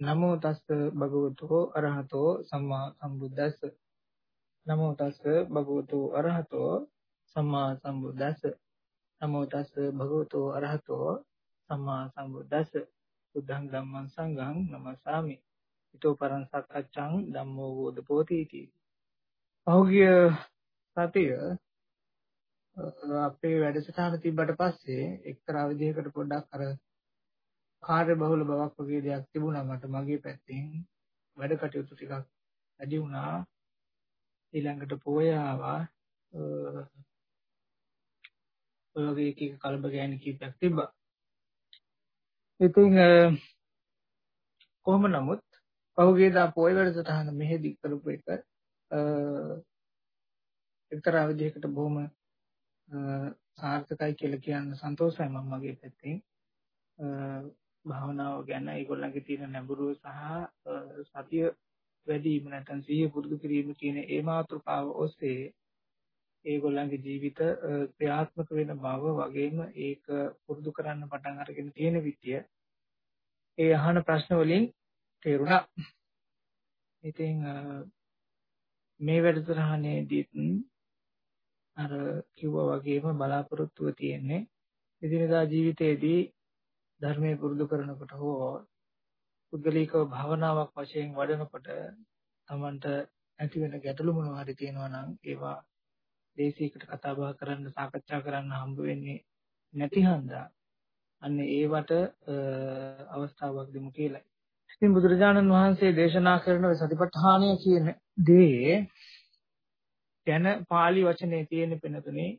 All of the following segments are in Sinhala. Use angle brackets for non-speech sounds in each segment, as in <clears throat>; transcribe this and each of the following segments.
නමෝ තස්ස භගවතු අරහතෝ සම්මා සම්බුද්දස්ස. නමෝ තස්ස භගවතු අරහතෝ සම්මා සම්බුද්දස්ස. නමෝ තස්ස භගවතු අරහතෝ සම්මා සම්බුද්දස්ස. බුද්ධං ධම්මං සංඝං නමස්සාමි. ඊතෝ පරං සක්කච්ඡං ධම්මෝ වෝදපෝති इति. පහුගිය සතිය අපේ වැඩසටහන තිබ්බට පස්සේ එක්තරා විදිහකට පොඩ්ඩක් අර කාර්ය බහුල බවක් වගේ දෙයක් තිබුණා මට මගේ පැත්තෙන්. වැඩ කටයුතු ටිකක් වැඩි වුණා. ඊළඟට පෝය ආවා ඔය වගේ එක එක කලබ ගෑනි කීපයක් තිබ්බා. ඉතින් කොහොම නමුත් පහුගිය දා පොය වැඩසටහන මෙහෙදි කරපු එක එක්තරා විදිහකට බොහොම සාර්ථකයි කියලා කියන්න සන්තෝෂයි මම මගේ පැත්තෙන්. භාවනාව ගැන ඒගොල්ලන්ගේ තියෙන නැඹුරුව සහ සතිය වැඩි වීම නැත්නම් සිහිය පුරුදු කිරීම කියන ඒ මාතෘකාව ඔස්සේ ඒගොල්ලන්ගේ ජීවිත ක්‍රියාත්මක වෙන බව වගේම ඒක පුරුදු කරන්න පටන් අරගෙන තියෙන විදිය ඒ අහන ප්‍රශ්න වලින් තේරුණා. ඉතින් මේ වැඩසටහනේදීත් අර කිව්වා වගේම බලාපොරොත්තුව තියෙන්නේ එදිනදා ජීවිතයේදී ධර්මයේ පුරුදු කරනකොට හෝ පුද්ගලිකව භාවනාවක් වශයෙන් වඩනකොට තමන්ට ඇති වෙන ගැටලු මොනවා හරි තියෙනවා නම් ඒවා දේශීකට කතා බහ කරන්න සාකච්ඡා කරන්න හම්බ වෙන්නේ නැති හන්දා අන්න ඒවට අවස්ථාවක් දෙමු කියලායි. ඉතින් බුදුරජාණන් වහන්සේ දේශනා කරන සතිපට්ඨානය කියන දේ ගැන pāli වචනේ තියෙන පෙනතුනේ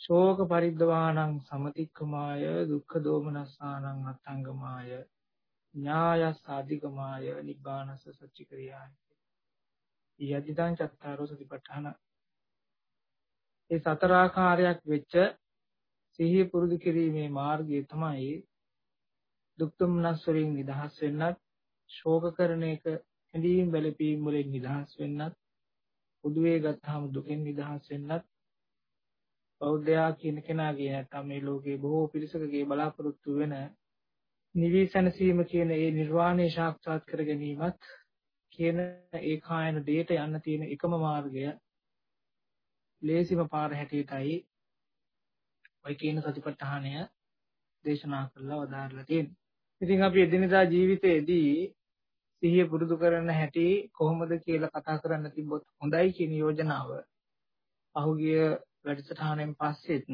ශෝක පරිද්දවාණං සමතික්කමාය දුක්ඛ දෝමනස්සානං අත්ංගමාය ඥායස් ආධිකමාය නිබ්බානස සච්චික්‍රියායි. යදිදං චත්තාරෝ සතිපට්ඨාන. ඒ සතර ආකාරයක් වෙච්ච සිහිය පුරුදු කිරීමේ මාර්ගය තමයි දුක්ඛම්නස් වලින් නිදහස් වෙන්නත් ශෝක කරන එක හැඳීම් වැළපීම් වලින් නිදහස් වෙන්නත් උදුවේ ගත්තාම දුකෙන් නිදහස් වෙන්නත් බෞද්ධයා කියන කෙනාගේ නැත්නම් මේ ලෝකේ බොහෝ පිරිසකගේ බලාපොරොත්තු වෙන නිවිසනසීම කියන ඒ නිර්වාණය සාක්ෂාත් කර ගැනීමත් කියන ඒ කායන දෙයට යන්න තියෙන එකම මාර්ගය ලේසිම පාර හැටියටයි ඔය කියන සතිපට්ඨානය දේශනා කරලා වදාarලා තියෙන්නේ. ඉතින් අපි එදිනදා ජීවිතයේදී සිහිය පුරුදු කරන හැටි කොහොමද කියලා කතා කරන්න තිබ්බොත් හොඳයි කියන යෝජනාව පහුගිය වැඩසටහනෙන් පස්සෙත්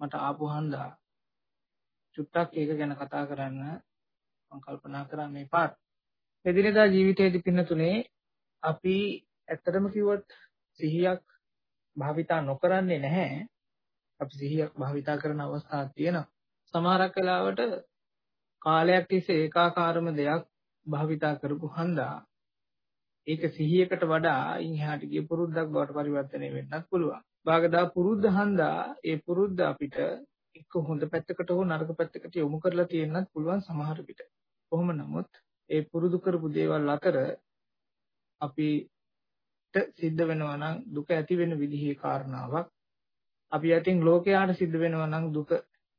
මට ආපු හන්දා චුට්ටක් ඒක ගැන කතා කරන්න මම කල්පනා කරා මේ පාර. එදිනෙදා ජීවිතයේදී පින්නතුනේ අපි ඇත්තටම කිව්වොත් සිහියක් භාවිතා නොකරන්නේ නැහැ. අපි සිහියක් භාවිතා කරන අවස්ථා තියෙනවා. සමහරක් වෙලාවට කාලයක් තිස්සේ ඒකාකාරම දෙයක් භාවිතා කරපු හන්දා ඒක සිහියකට වඩා ඉන් එහාට ගිය පුරුද්දක් බවට පරිවර්තනය වෙන්නත් පුළුවන්. භාගදා පුරුද්ද හන්දා ඒ පුරුද්ද අපිට එක්ක හොඳ පැත්තකට හෝ නරක පැත්තකට යොමු කරලා තියෙන්නත් පුළුවන් සමහර විට. කොහොම නමුත් ඒ පුරුදු කරපු දේවල් අතර අපිට සිද්ධ වෙනවා නම් දුක ඇති වෙන විදිහේ කාරණාවක් අපි යටින් ලෝකයාට සිද්ධ වෙනවා නම් දුක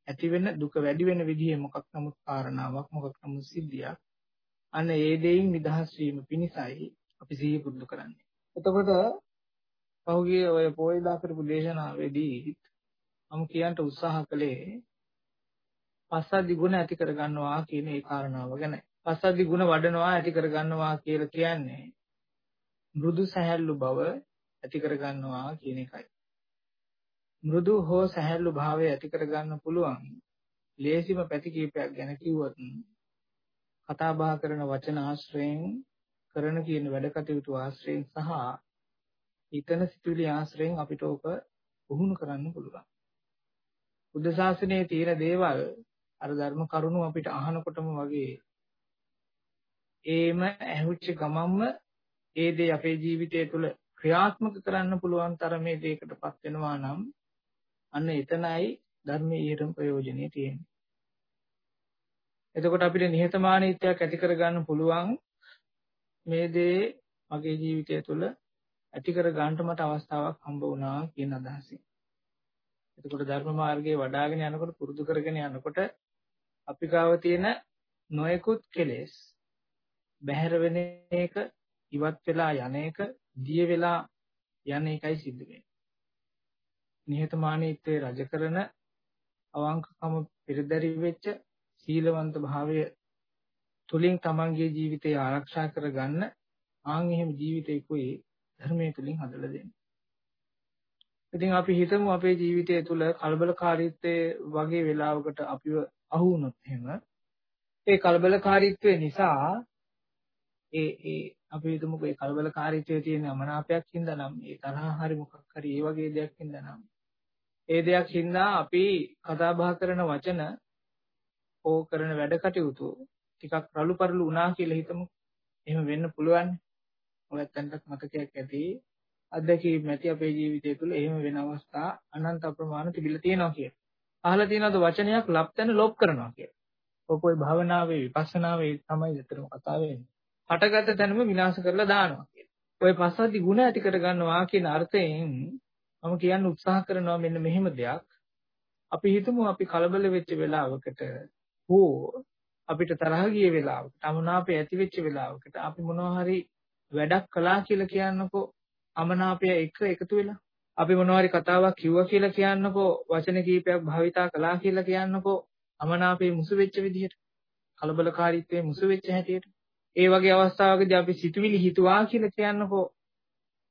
ඇති වෙන දුක වැඩි වෙන විදිහේ මොකක් නමුත් කාරණාවක් මොකක් නමුත් සිද්ධියක් අන්න ඒ දෙයින් නිදහස් වීම පිණිසයි අපි සිහිය පුරුදු කරන්නේ. එතකොට පහුගිය ඔය පොයිදා කරපු දේශනාවේදී මම කියන්න උත්සාහ කළේ පස්සද්ධි ගුණ ඇති කරගන්නවා කියන ඒ කාරණාව ගැන. පස්සද්ධි ගුණ වඩනවා ඇති කරගන්නවා කියලා කියන්නේ මෘදු සැහැල්ලු බව ඇති කරගන්නවා කියන එකයි. මෘදු හෝ සැහැල්ලු භාවය ඇති කරගන්න පුළුවන් ලේසිම පැති කීපයක් ගැන කිව්වොත් කතා බහ කරන වචන ආශ්‍රයෙන් කරන කියන වැඩ කටයුතු ආශ්‍රයෙන් සහ හිතන සිතුවිලි ආශ්‍රයෙන් අපිට ඕක පුහුණු කරන්න පුළුවන්. බුද්ධ ශාසනයේ තියෙන දේවල් අර ධර්ම කරුණු අපිට අහනකොටම වගේ ඒම ඇහුච්ච ගමම්ම ඒ දේ අපේ ජීවිතය තුළ ක්‍රියාත්මක කරන්න පුළුවන් තරමේ දෙයකටපත් වෙනවා නම් අන්න එතනයි ධර්මයේ ඊටම ප්‍රයෝජනෙ තියෙන්නේ. එතකොට අපිට නිහතමානීත්වයක් ඇති කරගන්න පුළුවන් මේ දේ මගේ ජීවිතය තුළ ඇති කර ගන්නට මට අවස්ථාවක් හම්බ වුණා කියන අදහසින්. එතකොට ධර්ම මාර්ගයේ වඩ아가ගෙන යනකොට පුරුදු කරගෙන යනකොට අපි ගාව තියෙන නොයෙකුත් කෙලෙස් බැහැර වෙන එක ඉවත් වෙලා යන එක දිය වෙලා යන එකයි සිද්ධ වෙන්නේ. නිහතමානීත්වයේ රජ කරන අවංකකම පෙරදරි වෙච්ච සීලවන්ත භාවය තුලින් තමන්ගේ ජීවිතය ආරක්ෂා කරගන්න ආන් එහෙම ජීවිතයකුයි ධර්මයේ තුලින් හදලා දෙන්නේ. ඉතින් අපි හිතමු අපේ ජීවිතය තුළ කලබලකාරීත්වයේ වගේ වෙලාවකට අපිව අහු වුණොත් එහෙම ඒ කලබලකාරීත්වය නිසා ඒ ඒ අපි හිතමුකෝ ඒ කලබලකාරීත්වයේ තියෙන අමනාපයක් හින්දා නම් ඒ තරහ හරි මොකක් හරි ඒ වගේ දෙයක් හින්දා නම් ඒ දෙයක් හින්දා අපි කතා බහ කරන වචන ඕ කරන වැඩ කටයුතු ටිකක් රළු පරළු වුණා කියලා හිතමු. එහෙම වෙන්න පුළුවන්. ඔයත් අන්ටත් මතකයක් ඇති. අත්දැකීම් ඇති අපේ ජීවිතය තුළ එහෙම වෙන අවස්ථා අනන්ත අප්‍රමාණ තිබිලා තියෙනවා කියලා. අහලා තියෙනවද වචනයක් ලප්තන ලොප් කරනවා කියලා. ඔක ඔය භාවනාවේ විපස්සනාවේ තමයි ඇත්තටම කතාව වෙන්නේ. හටගත්ත තැනම විනාශ කරලා දානවා කියලා. ඔය පස්සද්ධි ගුණ ඇති කර ගන්නවා කියන අර්ථයෙන් මම කියන්න උත්සාහ කරනවා මෙන්න මෙහෙම දෙයක්. අපි හිතමු අපි කලබල වෙච්ච වෙලාවකට හෝ අපිට තරහ ගිය වෙලාවකට, අමනාපය ඇති වෙච්ච වෙලාවකට අපි මොනවා හරි වැඩක් කළා කියලා කියන්නකෝ අමනාපය එක එකතු වෙලා. අපි මොනවා හරි කතාවක් කිව්වා කියලා කියන්නකෝ වචන කීපයක් භාවිතා කළා කියලා කියන්නකෝ අමනාපේ මුසු වෙච්ච විදිහට කලබලකාරීත්වයේ මුසු වෙච්ච හැටියට. ඒ වගේ අවස්ථාවකදී අපි සිතුවිලි හිතුවා කියලා කියන්නකෝ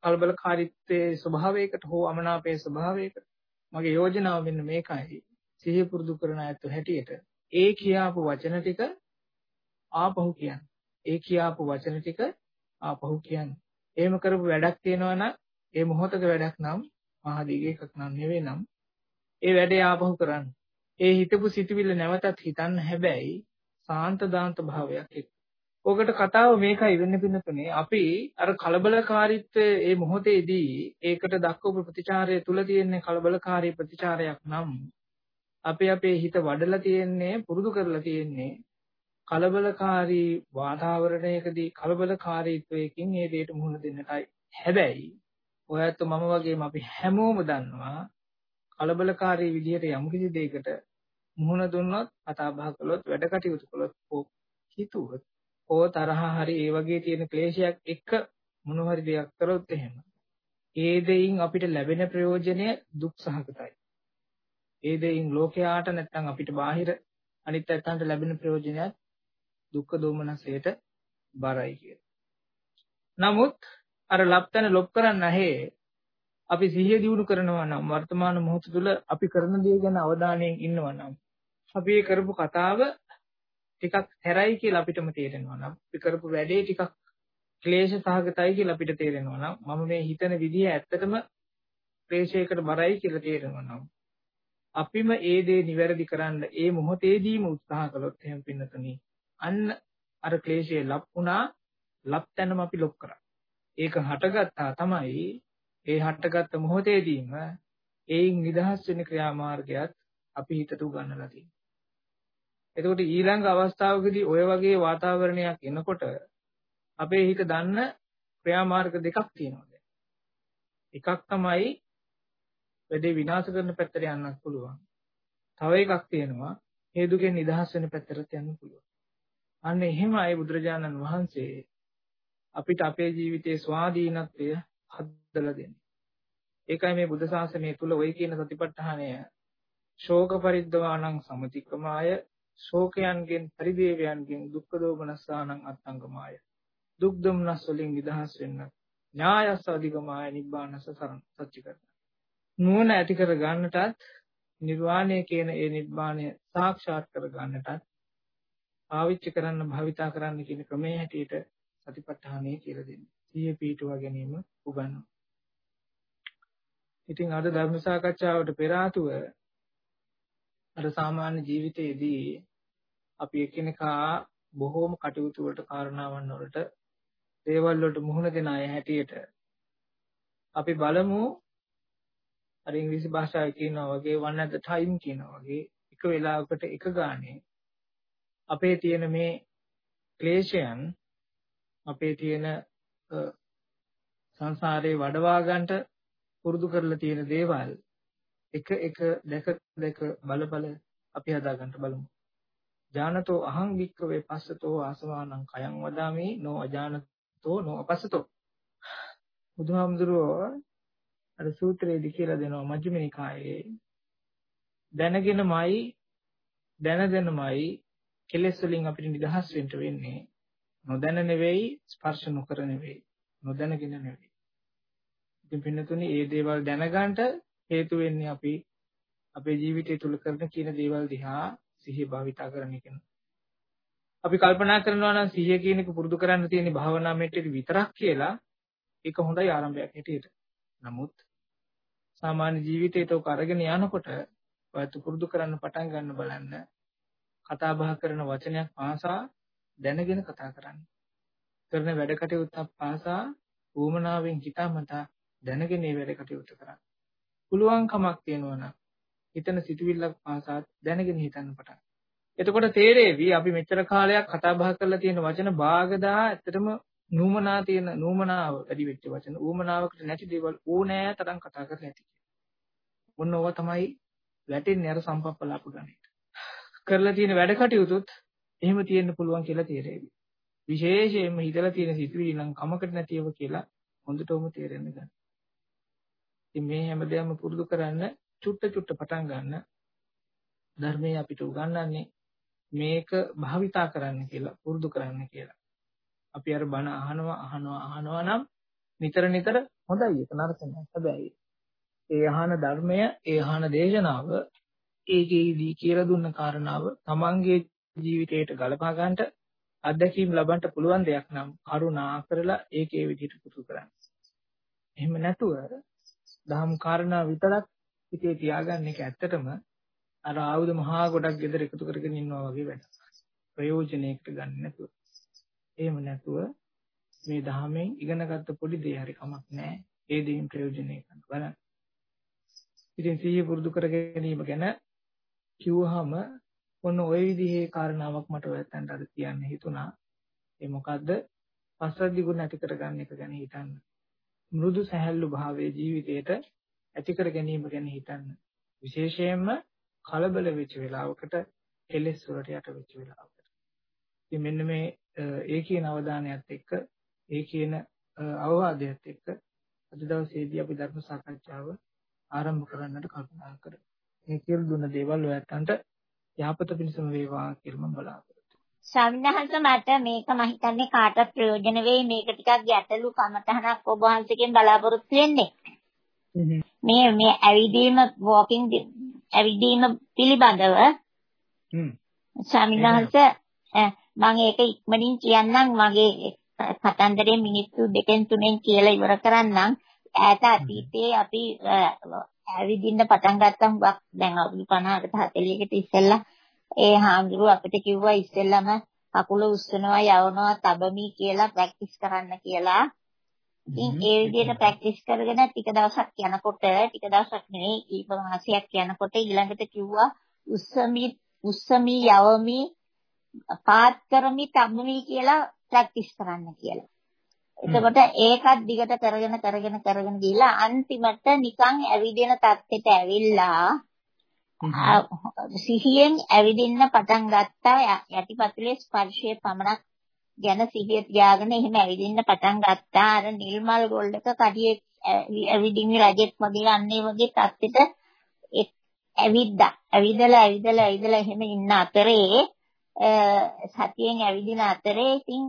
කලබලකාරීත්වයේ ස්වභාවයකට හෝ අමනාපයේ ස්වභාවයකට. මගේ යෝජනාව මෙන්න මේකයි. සිහිය පුරුදු කරන ඇත්ත හැටියට ඒ කියාපු වචන ටික ආපහු කියන්න. ඒ කියාපු වචන ටික ආපහු කියන්න. එහෙම කරපු වැඩක් තියෙනවා නම් ඒ මොහොතක වැඩක් නම් මහා දිග එකක් නම් නෙවෙයි නම් ඒ වැඩේ ආපහු කරන්න. ඒ හිතපු සිතුවිල්ල නැවතත් හිතන්න හැබැයි සාන්ත දාන්ත භාවයක් එක්ක. ඔකට කතාව මේකයි වෙන්න පින්නතුනේ අපි අර කලබලකාරීත්වය ඒ මොහොතේදී ඒකට දක්වපු ප්‍රතිචාරය තුල තියෙන කලබලකාරී ප්‍රතිචාරයක් නම් අපි අපේ හිත වඩලා තියෙන්නේ පුරුදු කරලා තියෙන්නේ කලබලකාරී වාතාවරණයකදී කලබලකාරීත්වයකින් මේ දෙයට මුහුණ දෙන්නටයි. හැබැයි ඔයත් මම වගේම අපි හැමෝම දන්නවා කලබලකාරී විදිහට යම් කිසි දෙයකට මුහුණ දුන්නොත් කතා බහ කළොත් වැඩ කටයුතු කළොත් හිතුවොත් ඕ තරහ හරි ඒ වගේ තියෙන ක්ලේශයක් එක්ක මොන හරි දෙයක් කරොත් එහෙම ඒ දෙයින් අපිට ලැබෙන ප්‍රයෝජනය දුක් සහගතයි. ඒ දෙයින් ලෝකයාට නැත්නම් අපිට බාහිර අනිත් පැත්තන්ට ලැබෙන ප්‍රයෝජනයත් දුක්ඛ දෝමනසයට බරයි කිය. නමුත් අර ලප්තන ලොප් කරන්න ඇහි අපි සිහිය දියුණු කරනවා නම් වර්තමාන මොහොත තුළ අපි කරන දේ ගැන අවධානයෙන් ඉන්නවා නම් අපි කරපු කතාව ටිකක් හැරයි කියලා අපිටම තේරෙනවා නම් අපි කරපු වැඩේ ටිකක් ක්ලේශ සහගතයි කියලා අපිට තේරෙනවා නම් මම මේ හිතන විදිහ ඇත්තටම ක්ලේශයකට බරයි කියලා තේරෙනවා නම් අපිම ඒ දේ නිවැරදි කරන්න ඒ මොහොතේදීම උත්සාහ කළොත් එහෙම පින්නතුනි අන්න අර ක්ලේශය ලප් වුණා ලප් තැනම අපි ලොක් කරා ඒක හටගත්තා තමයි ඒ හටගත්ත මොහොතේදීම ඒයින් නිදහස් වෙන ක්‍රියාමාර්ගයත් අපි හිතට උගන්වලා තියෙනවා එතකොට ඊළඟ අවස්ථාවකදී ඔය වගේ වාතාවරණයක් එනකොට අපේ හිත දන්න ක්‍රියාමාර්ග දෙකක් තියෙනවා එකක් තමයි වැඩේ විනාශ කරන පැත්තට යන්නත් පුළුවන්. තව එකක් තියෙනවා ඒ දුකෙන් නිදහස් වෙන පැත්තට යන්න පුළුවන්. අන්න එහෙමයි බුදුරජාණන් වහන්සේ අපිට අපේ ජීවිතයේ ස්වාධීනත්වය හදලා දෙන්නේ. ඒකයි මේ බුද්ධ ශාසනය තුල ওই කියන සතිපට්ඨානය. ශෝක පරිද්දවාණං සමතික්‍රමාය ශෝකයන්ගෙන් පරිදේවයන්ගෙන් දුක්ඛ දෝමනස්සානං අත්තංගමාය. දුක් දුම්නස් වලින් නිදහස් වෙන්න. ඥායස්ස අධිගමාය නිබ්බානස සරණ සත්‍ය කරන. නුවණ ඇති කර ගන්නටත් නිර්වාණය කියන ඒ නිබ්බාණය සාක්ෂාත් කර ගන්නටත් පාවිච්චි කරන්න භාවිතා කරන්න කියන ක්‍රමයේ හැටියට සතිපට්ඨානය කියලා දෙන්නේ. සිහිය පිටුවා ගැනීම උගන්වනවා. ඉතින් අද ධර්ම සාකච්ඡාවට පෙර ආතුව අර සාමාන්‍ය ජීවිතයේදී අපි එකිනෙකා බොහෝම කටයුතු වලට කාරණාවන් වලට දේවල් වලට මුහුණ දෙන අය හැටියට අපි බලමු අර ඉංග්‍රීසි භාෂාවේ කියනවා වගේ one at the time කියනවා වගේ එක වෙලාවකට එක ගානේ අපේ තියෙන මේ ක්ලේශයන් අපේ තියෙන සංසාරේ වඩවා ගන්නට පුරුදු කරලා තියෙන දේවල් එක එක දැක දැක බල බල අපි හදා ගන්න බලමු. ජානතෝ අහං වික්කවේ පස්සතෝ ආසවානං කයං වදාමි නෝ අජානතෝ නෝ අපස්සතෝ බුදුහාමුදුරුවෝ අර සූත්‍රයේදී කියලා දෙනවා මජ්ක්‍ධිම නිකායේ දැනගෙනමයි දැනගෙනමයි කෙලෙස් වලින් අපිට නිදහස් වෙන්න වෙන්නේ නොදැන නෙවෙයි ස්පර්ශ නොකර නෙවෙයි නොදැනගෙන නෙවෙයි ඉතින් පින්නතුනි මේ දේවල් දැනගන්න හේතු වෙන්නේ අපි අපේ ජීවිතය තුල කරන කියන දේවල් දිහා සිහිය භාවිතා කරන එක. අපි කල්පනා කරනවා නම් සිහිය කියන එක පුරුදු කරන්න තියෙන භාවනා මෙට්ටේ විතරක් කියලා ඒක හොඳයි ආරම්භයක් හැටියට. නමුත් සාමාන්‍ය ජීවිතේට ඔක අරගෙන යනකොට ඔයත් පුරුදු කරන්න පටන් ගන්න බලන්න කතා බහ කරන වචනයක් පාසා දැනගෙන කතා කරන්න. කරන වැඩ කටයුත්තක් පාසා ඌමනාවෙන් හිතාමතා දැනගෙන මේ වැඩ කටයුතු කරන්න. පුළුවන් කමක් තියෙනවා නම් හිතන සිතුවිල්ලක් පාසා දැනගෙන හිතන්න පටන්. එතකොට තේරෙවි අපි මෙච්චර කාලයක් කතා බහ කරලා තියෙන වචන භාගදා ඇත්තටම නූමනා තියෙන නූමනාව වැඩි වෙච්ච වචන ඌමනාවකට නැති දේවල් ඕනෑ තරම් කතා කරලා ඇති. මොන ඕවා තමයි වැටෙන්නේ අර සම්පප්පලාප ගණිත. කරලා තියෙන වැඩ කටයුතුත් එහෙම තියෙන්න පුළුවන් කියලා තේරෙවි. විශේෂයෙන්ම හිතලා තියෙන සිතුවිලි නම් කමකට නැතිව කියලා හොඳටම තේරෙන්න ගන්න. ඉතින් මේ හැමදේම පුරුදු කරන්න චුට්ට චුට්ට පටන් ගන්න ධර්මයේ අපිට උගන්වන්නේ මේක භාවිතා කරන්න කියලා පුරුදු කරන්න කියලා. අපි අර බණ අහනවා අහනවා අහනවා නම් නිතර නිතර හොඳයි ඒක නරක නෑ. හැබැයි ඒ අහන ධර්මය, ඒ අහන දේශනාව ඒකේදී කියලා දුන්න කාරණාව තමන්ගේ ජීවිතයට ගලපා ගන්නට අත්දැකීම් ලබන්න පුළුවන් දෙයක් නම් කරුණා කරලා ඒකේ විදිහට පුරුදු කරන්න. එහෙම නැතුව දහම් කාරණා විතරක් හිතේ තියාගන්න එක ඇත්තටම අර ආයුධ මහා ගොඩක් ගෙදර එකතු කරගෙන ඉන්නවා වගේ වැඩක්. ප්‍රයෝජනයකට ගන්න නැතුව. එහෙම නැතුව මේ ධහමෙන් ඉගෙනගත්ත පොඩි දේ හරි කමක් නැහැ. ඒ දේෙන් ප්‍රයෝජනය ගන්න බලන්න. ඉතින් සිහිය පුරුදු කර ගැනීම ගැන කිව්වහම ඔන්න ওই විදිහේ කාරණාවක් මට ඔයයන්ට අද කියන්න හිතුණා. ඒ මොකද්ද? පස්සද්ධි ගුණ ඇති කරගන්න එක ගැන හිතන්න. මෘදු සැහැල්ලු භාවයේ ජීවිතේට ඇති කර ගැනීම ගැන හිතන්න. විශේෂයෙන්ම කලබල වෙච්ච වෙලාවකට කෙලෙස් වලට යට වෙච්ච වෙලාවකට. ඉතින් මෙන්න මේ ඒ කියන අවධානයත් එක්ක ඒ කියන අවවාදයත් එක්ක අද දවසේදී අපි ධර්ම සාකච්ඡාව ආරම්භ කරන්නට කල්පනා කරමු. මේ කියලා දුන්න දේවල් ඔයයන්ට යහපත පිණිසම වේවා කියලා මම බලාපොරොත්තු සම්හස මට මේක මම හිතන්නේ කාටත් ප්‍රයෝජන වෙයි. මේක ටිකක් ගැටලු කමතහනක් ඔබ වහන්සේගෙන් බලාපොරොත්තු වෙන්නේ. මේ මේ ඇවිදීම වෝකින් ඇවිදීම පිළිබඳව ස්වාමීන් මම ඒක ඉක්මනින් කියන්නම්. මගේ කතන්දරේ මිනිත්තු දෙකෙන් තුනෙන් කියලා ඉවර කරන්නම්. ඈත අතීතයේ අපි ඇවිදින්න පටන් ගත්තම දැන් අවුරුදු 50කට 40කට ඉස්සෙල්ලා ඒ හාමුදුරුව අපිට කිව්වා ඉස්සෙල්ලාම කකුල උස්සනවා යවනවා තබමි කියලා ප්‍රැක්ටිස් කරන්න කියලා. ඉතින් ඒ විදිහට ප්‍රැක්ටිස් කරගෙන ටික දවසක් යනකොට ටික දවසක් නෙවෙයි කීප මාසයක් යනකොට ඊළඟට කිව්වා උස්සමි උස්සමි යවමි පාත් කරමි තබමි කියලා ප්‍රැක්ටිස් කරන්න කියලා. එතකොට ඒකත් දිගට කරගෙන කරගෙන කරගෙන ගිහිල්ලා අන්තිමට නිකන් ඇවිදින තත්ත්වයට ඇවිල්ලා සිහියෙන් ඇවිදින්න පටන් ගත්තා. යටිපතුලේ ස්පර්ශයේ පමණක් ගැන සිහිය තියාගෙන එහෙම ඇවිදින්න පටන් ගත්තා. අර නිල්මල් ගෝල්ඩ් එක කඩියේ ඇවිදින්න රජෙක් වගේ අන්නේ වගේ තත්ත්වෙට ඇවිද්දා. ඇවිදලා ඇවිදලා ඇවිදලා එහෙම ඉන්න අතරේ සතියෙන් ඇවිදින අතරේ ඉතින්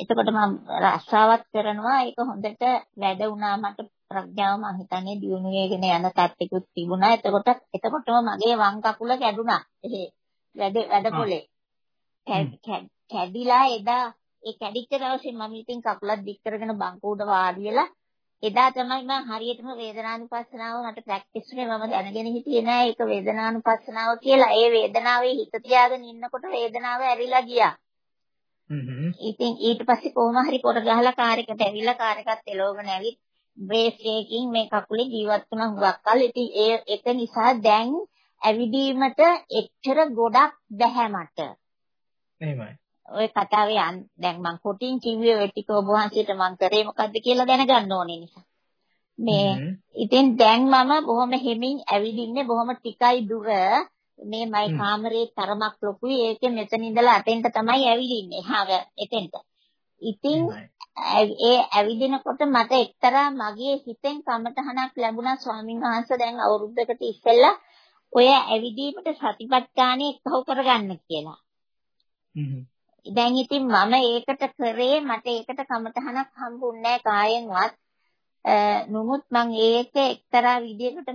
එතකොට මම රස්සාවක් කරනවා. ඒක හොඳට වැඩ වුණා මට ප්‍රඥාව මම හිතන්නේ දියුණු වෙගෙන යන තත්ත්වෙකුත් තිබුණා. එතකොට එතකොටම මගේ වම් කකුල කැඩුනා ඒ වැඩ වැඩ පොලේ. කැඩිලා එදා ඒ කැඩිච්ච දවසේ මම ඉතින් කකුලක් දික් කරගෙන බංකුව උඩ වාඩි වෙලා එදා තමයි මම හරියටම වේදනානුපස්සනාව මට ප්‍රැක්ටිස් උනේ. මම දැනගෙන හිටියේ නෑ ඒක වේදනානුපස්සනාව කියලා. ඒ වේදනාවේ හිත තියාගෙන ඉන්නකොට වේදනාව ඇරිලා ගියා. ඉතින් ඊට පස්සේ කොහොම හරි පොර ගහලා කාර් එකට ඇවිල්ලා කාර් එකත් එලවගෙන ඇවිත් බ්‍රේස් එකකින් මේ කකුලේ ජීවත් වුණා හුඟක් කල්. ඉතින් ඒ ඒක නිසා දැන් ඇවිදීමට එච්චර ගොඩක් බැහැ මට. එහෙමයි. ওই කතාවේ දැන් මම කොටින් කිව්වේ ඔය ටික ඔබ වහන්සේට මම කරේ මොකද්ද කියලා දැනගන්න ඕනේ නිසා. මේ ඉතින් දැන් මම බොහොම හිමින් ඇවිදින්නේ බොහොම ටිකයි දුර මේ මයි කාමරේ තරමක් ලොකුයි. ඒකේ මෙතන ඉඳලා අතෙන්ට තමයි ඇවිදින්නේ. හාව එතෙන්ට. ඉතින් ඒ ඇවිදිනකොට මට එක්තරා මගේ හිතෙන් කමතහනක් ලැබුණා ස්වාමීන් වහන්සේ දැන් අවුරුද්දකට ඉස්සෙල්ලා ඔය ඇවිදීමට සතිපට්ඨානෙ එක්කව කරගන්න කියලා. දැන් ඉතින් මම ඒකට කරේ මට ඒකට කමතහනක් හම්බුන්නේ කායෙන්වත්. නමුත් මම ඒක එක්තරා විදිහකට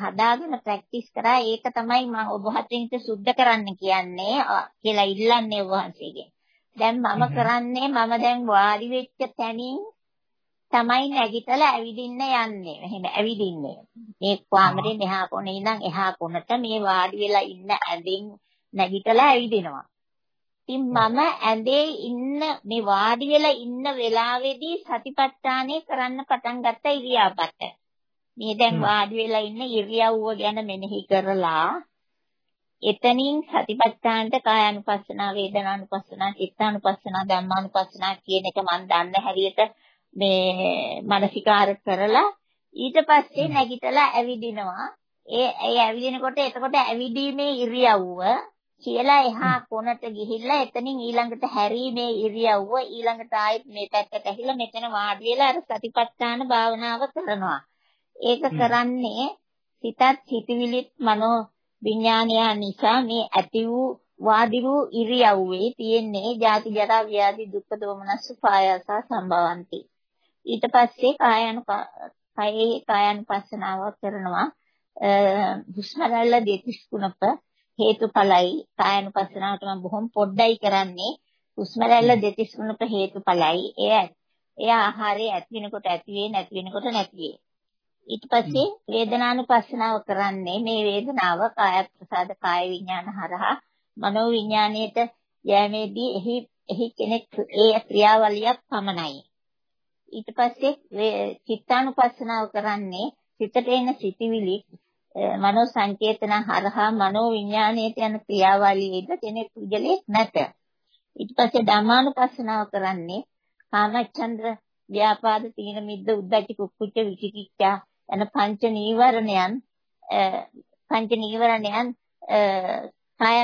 හදාගෙන ප්‍රැක්ටිස් කරා. ඒක තමයි මම ඔබ වහන්සේට සුද්ධ කරන්න කියන්නේ කියලා ඉල්ලන්නේ ඔබ වහන්සේගෙන්. දැන් මම කරන්නේ මම දැන් වාඩි වෙච්ච තැනින් තමයි නැගිටලා ඇවිදින්න යන්නේ. එහෙම ඇවිදින්නේ. මේ කාමරේ මෙහා කොනේ ඉඳන් එහා කොනට මේ වාඩි වෙලා ඉන්න ඇඳින් නැගිටලා ඇවිදිනවා. ඉතින් මම ඇඳේ ඉන්න මේ වාඩි වෙලා ඉන්න වෙලාවේදී සතිපට්ඨානය කරන්න පටන් ගත්ත ඉරියාපත. මේ දැන් වාඩි වෙලා ඉන්න ඉරියව්ව ගැන මෙනෙහි කරලා එතනින් සතිපට්ඨානට කායानुපස්සනා වේදනානුපස්සනා චිත්තානුපස්සනා ධම්මානුපස්සනා කියන එක මම දන්න හැටියට මේ මානසිකාර කරලා ඊට පස්සේ නැගිටලා ඇවිදිනවා. ඒ ඒ ඇවිදිනකොට එතකොට ඇවිදීමේ ඉරියව්ව කියලා එහා කොනට ගිහිල්ලා එතනින් ඊළඟට හැරීමේ ඉරියව්ව ඊළඟට ආයෙත් මේ පැත්තට ඇහිලා මෙතන වාඩි වෙලා අර සතිපට්ඨාන භාවනාව කරනවා. ඒක කරන්නේ සිතත් හිතවිලිත් මනෝ විඥානය නිසා මේ ඇති වූ වාදි වූ ඉරියව්වේ තියෙන්නේ ජාති ජරා ව්‍යාධි දුක්ඛ දෝමනස් පායස සම්භවಂತಿ. ඊට පස්සේ කායන කයේ කායනුපස්සනාව කරනවා. හුස්ම රැල්ල දෙතිස් කුණප හේතුඵලයි කායනුපස්සනාවට මම බොහොම පොඩ්ඩයි කරන්නේ. හුස්ම රැල්ල දෙතිස් කුණප හේතුඵලයි. එය එය ආහාරය ඇති වෙනකොට ඇති වේ නැති වෙනකොට නැති වේ ඊට පස්සේ වේදනානුපස්සනාව කරන්නේ මේ වේදනාව කාය ප්‍රසාද කාය විඥාන හරහා මනෝ විඥාණයට යෑමේදී එහි එහි කෙනෙක් ඒ ක්‍රියාවලියක් පමණයි. ඊට පස්සේ චිත්තානුපස්සනාව කරන්නේ සිතට එන සිතිවිලි මනෝ සංකේතන හරහා මනෝ විඥාණයට යන ක්‍රියාවලියේද කෙනෙක් උජලෙක් නැත. ඊට පස්සේ ධම්මානුපස්සනාව කරන්නේ කාමචන්ද්‍ර ව්‍යාපාද තීන මිද්ද උද්ධච්ච කුක්කුච්ච විචිකිච්ඡා යන පංච නීවරණයන් පංච නීවරණයන් කාය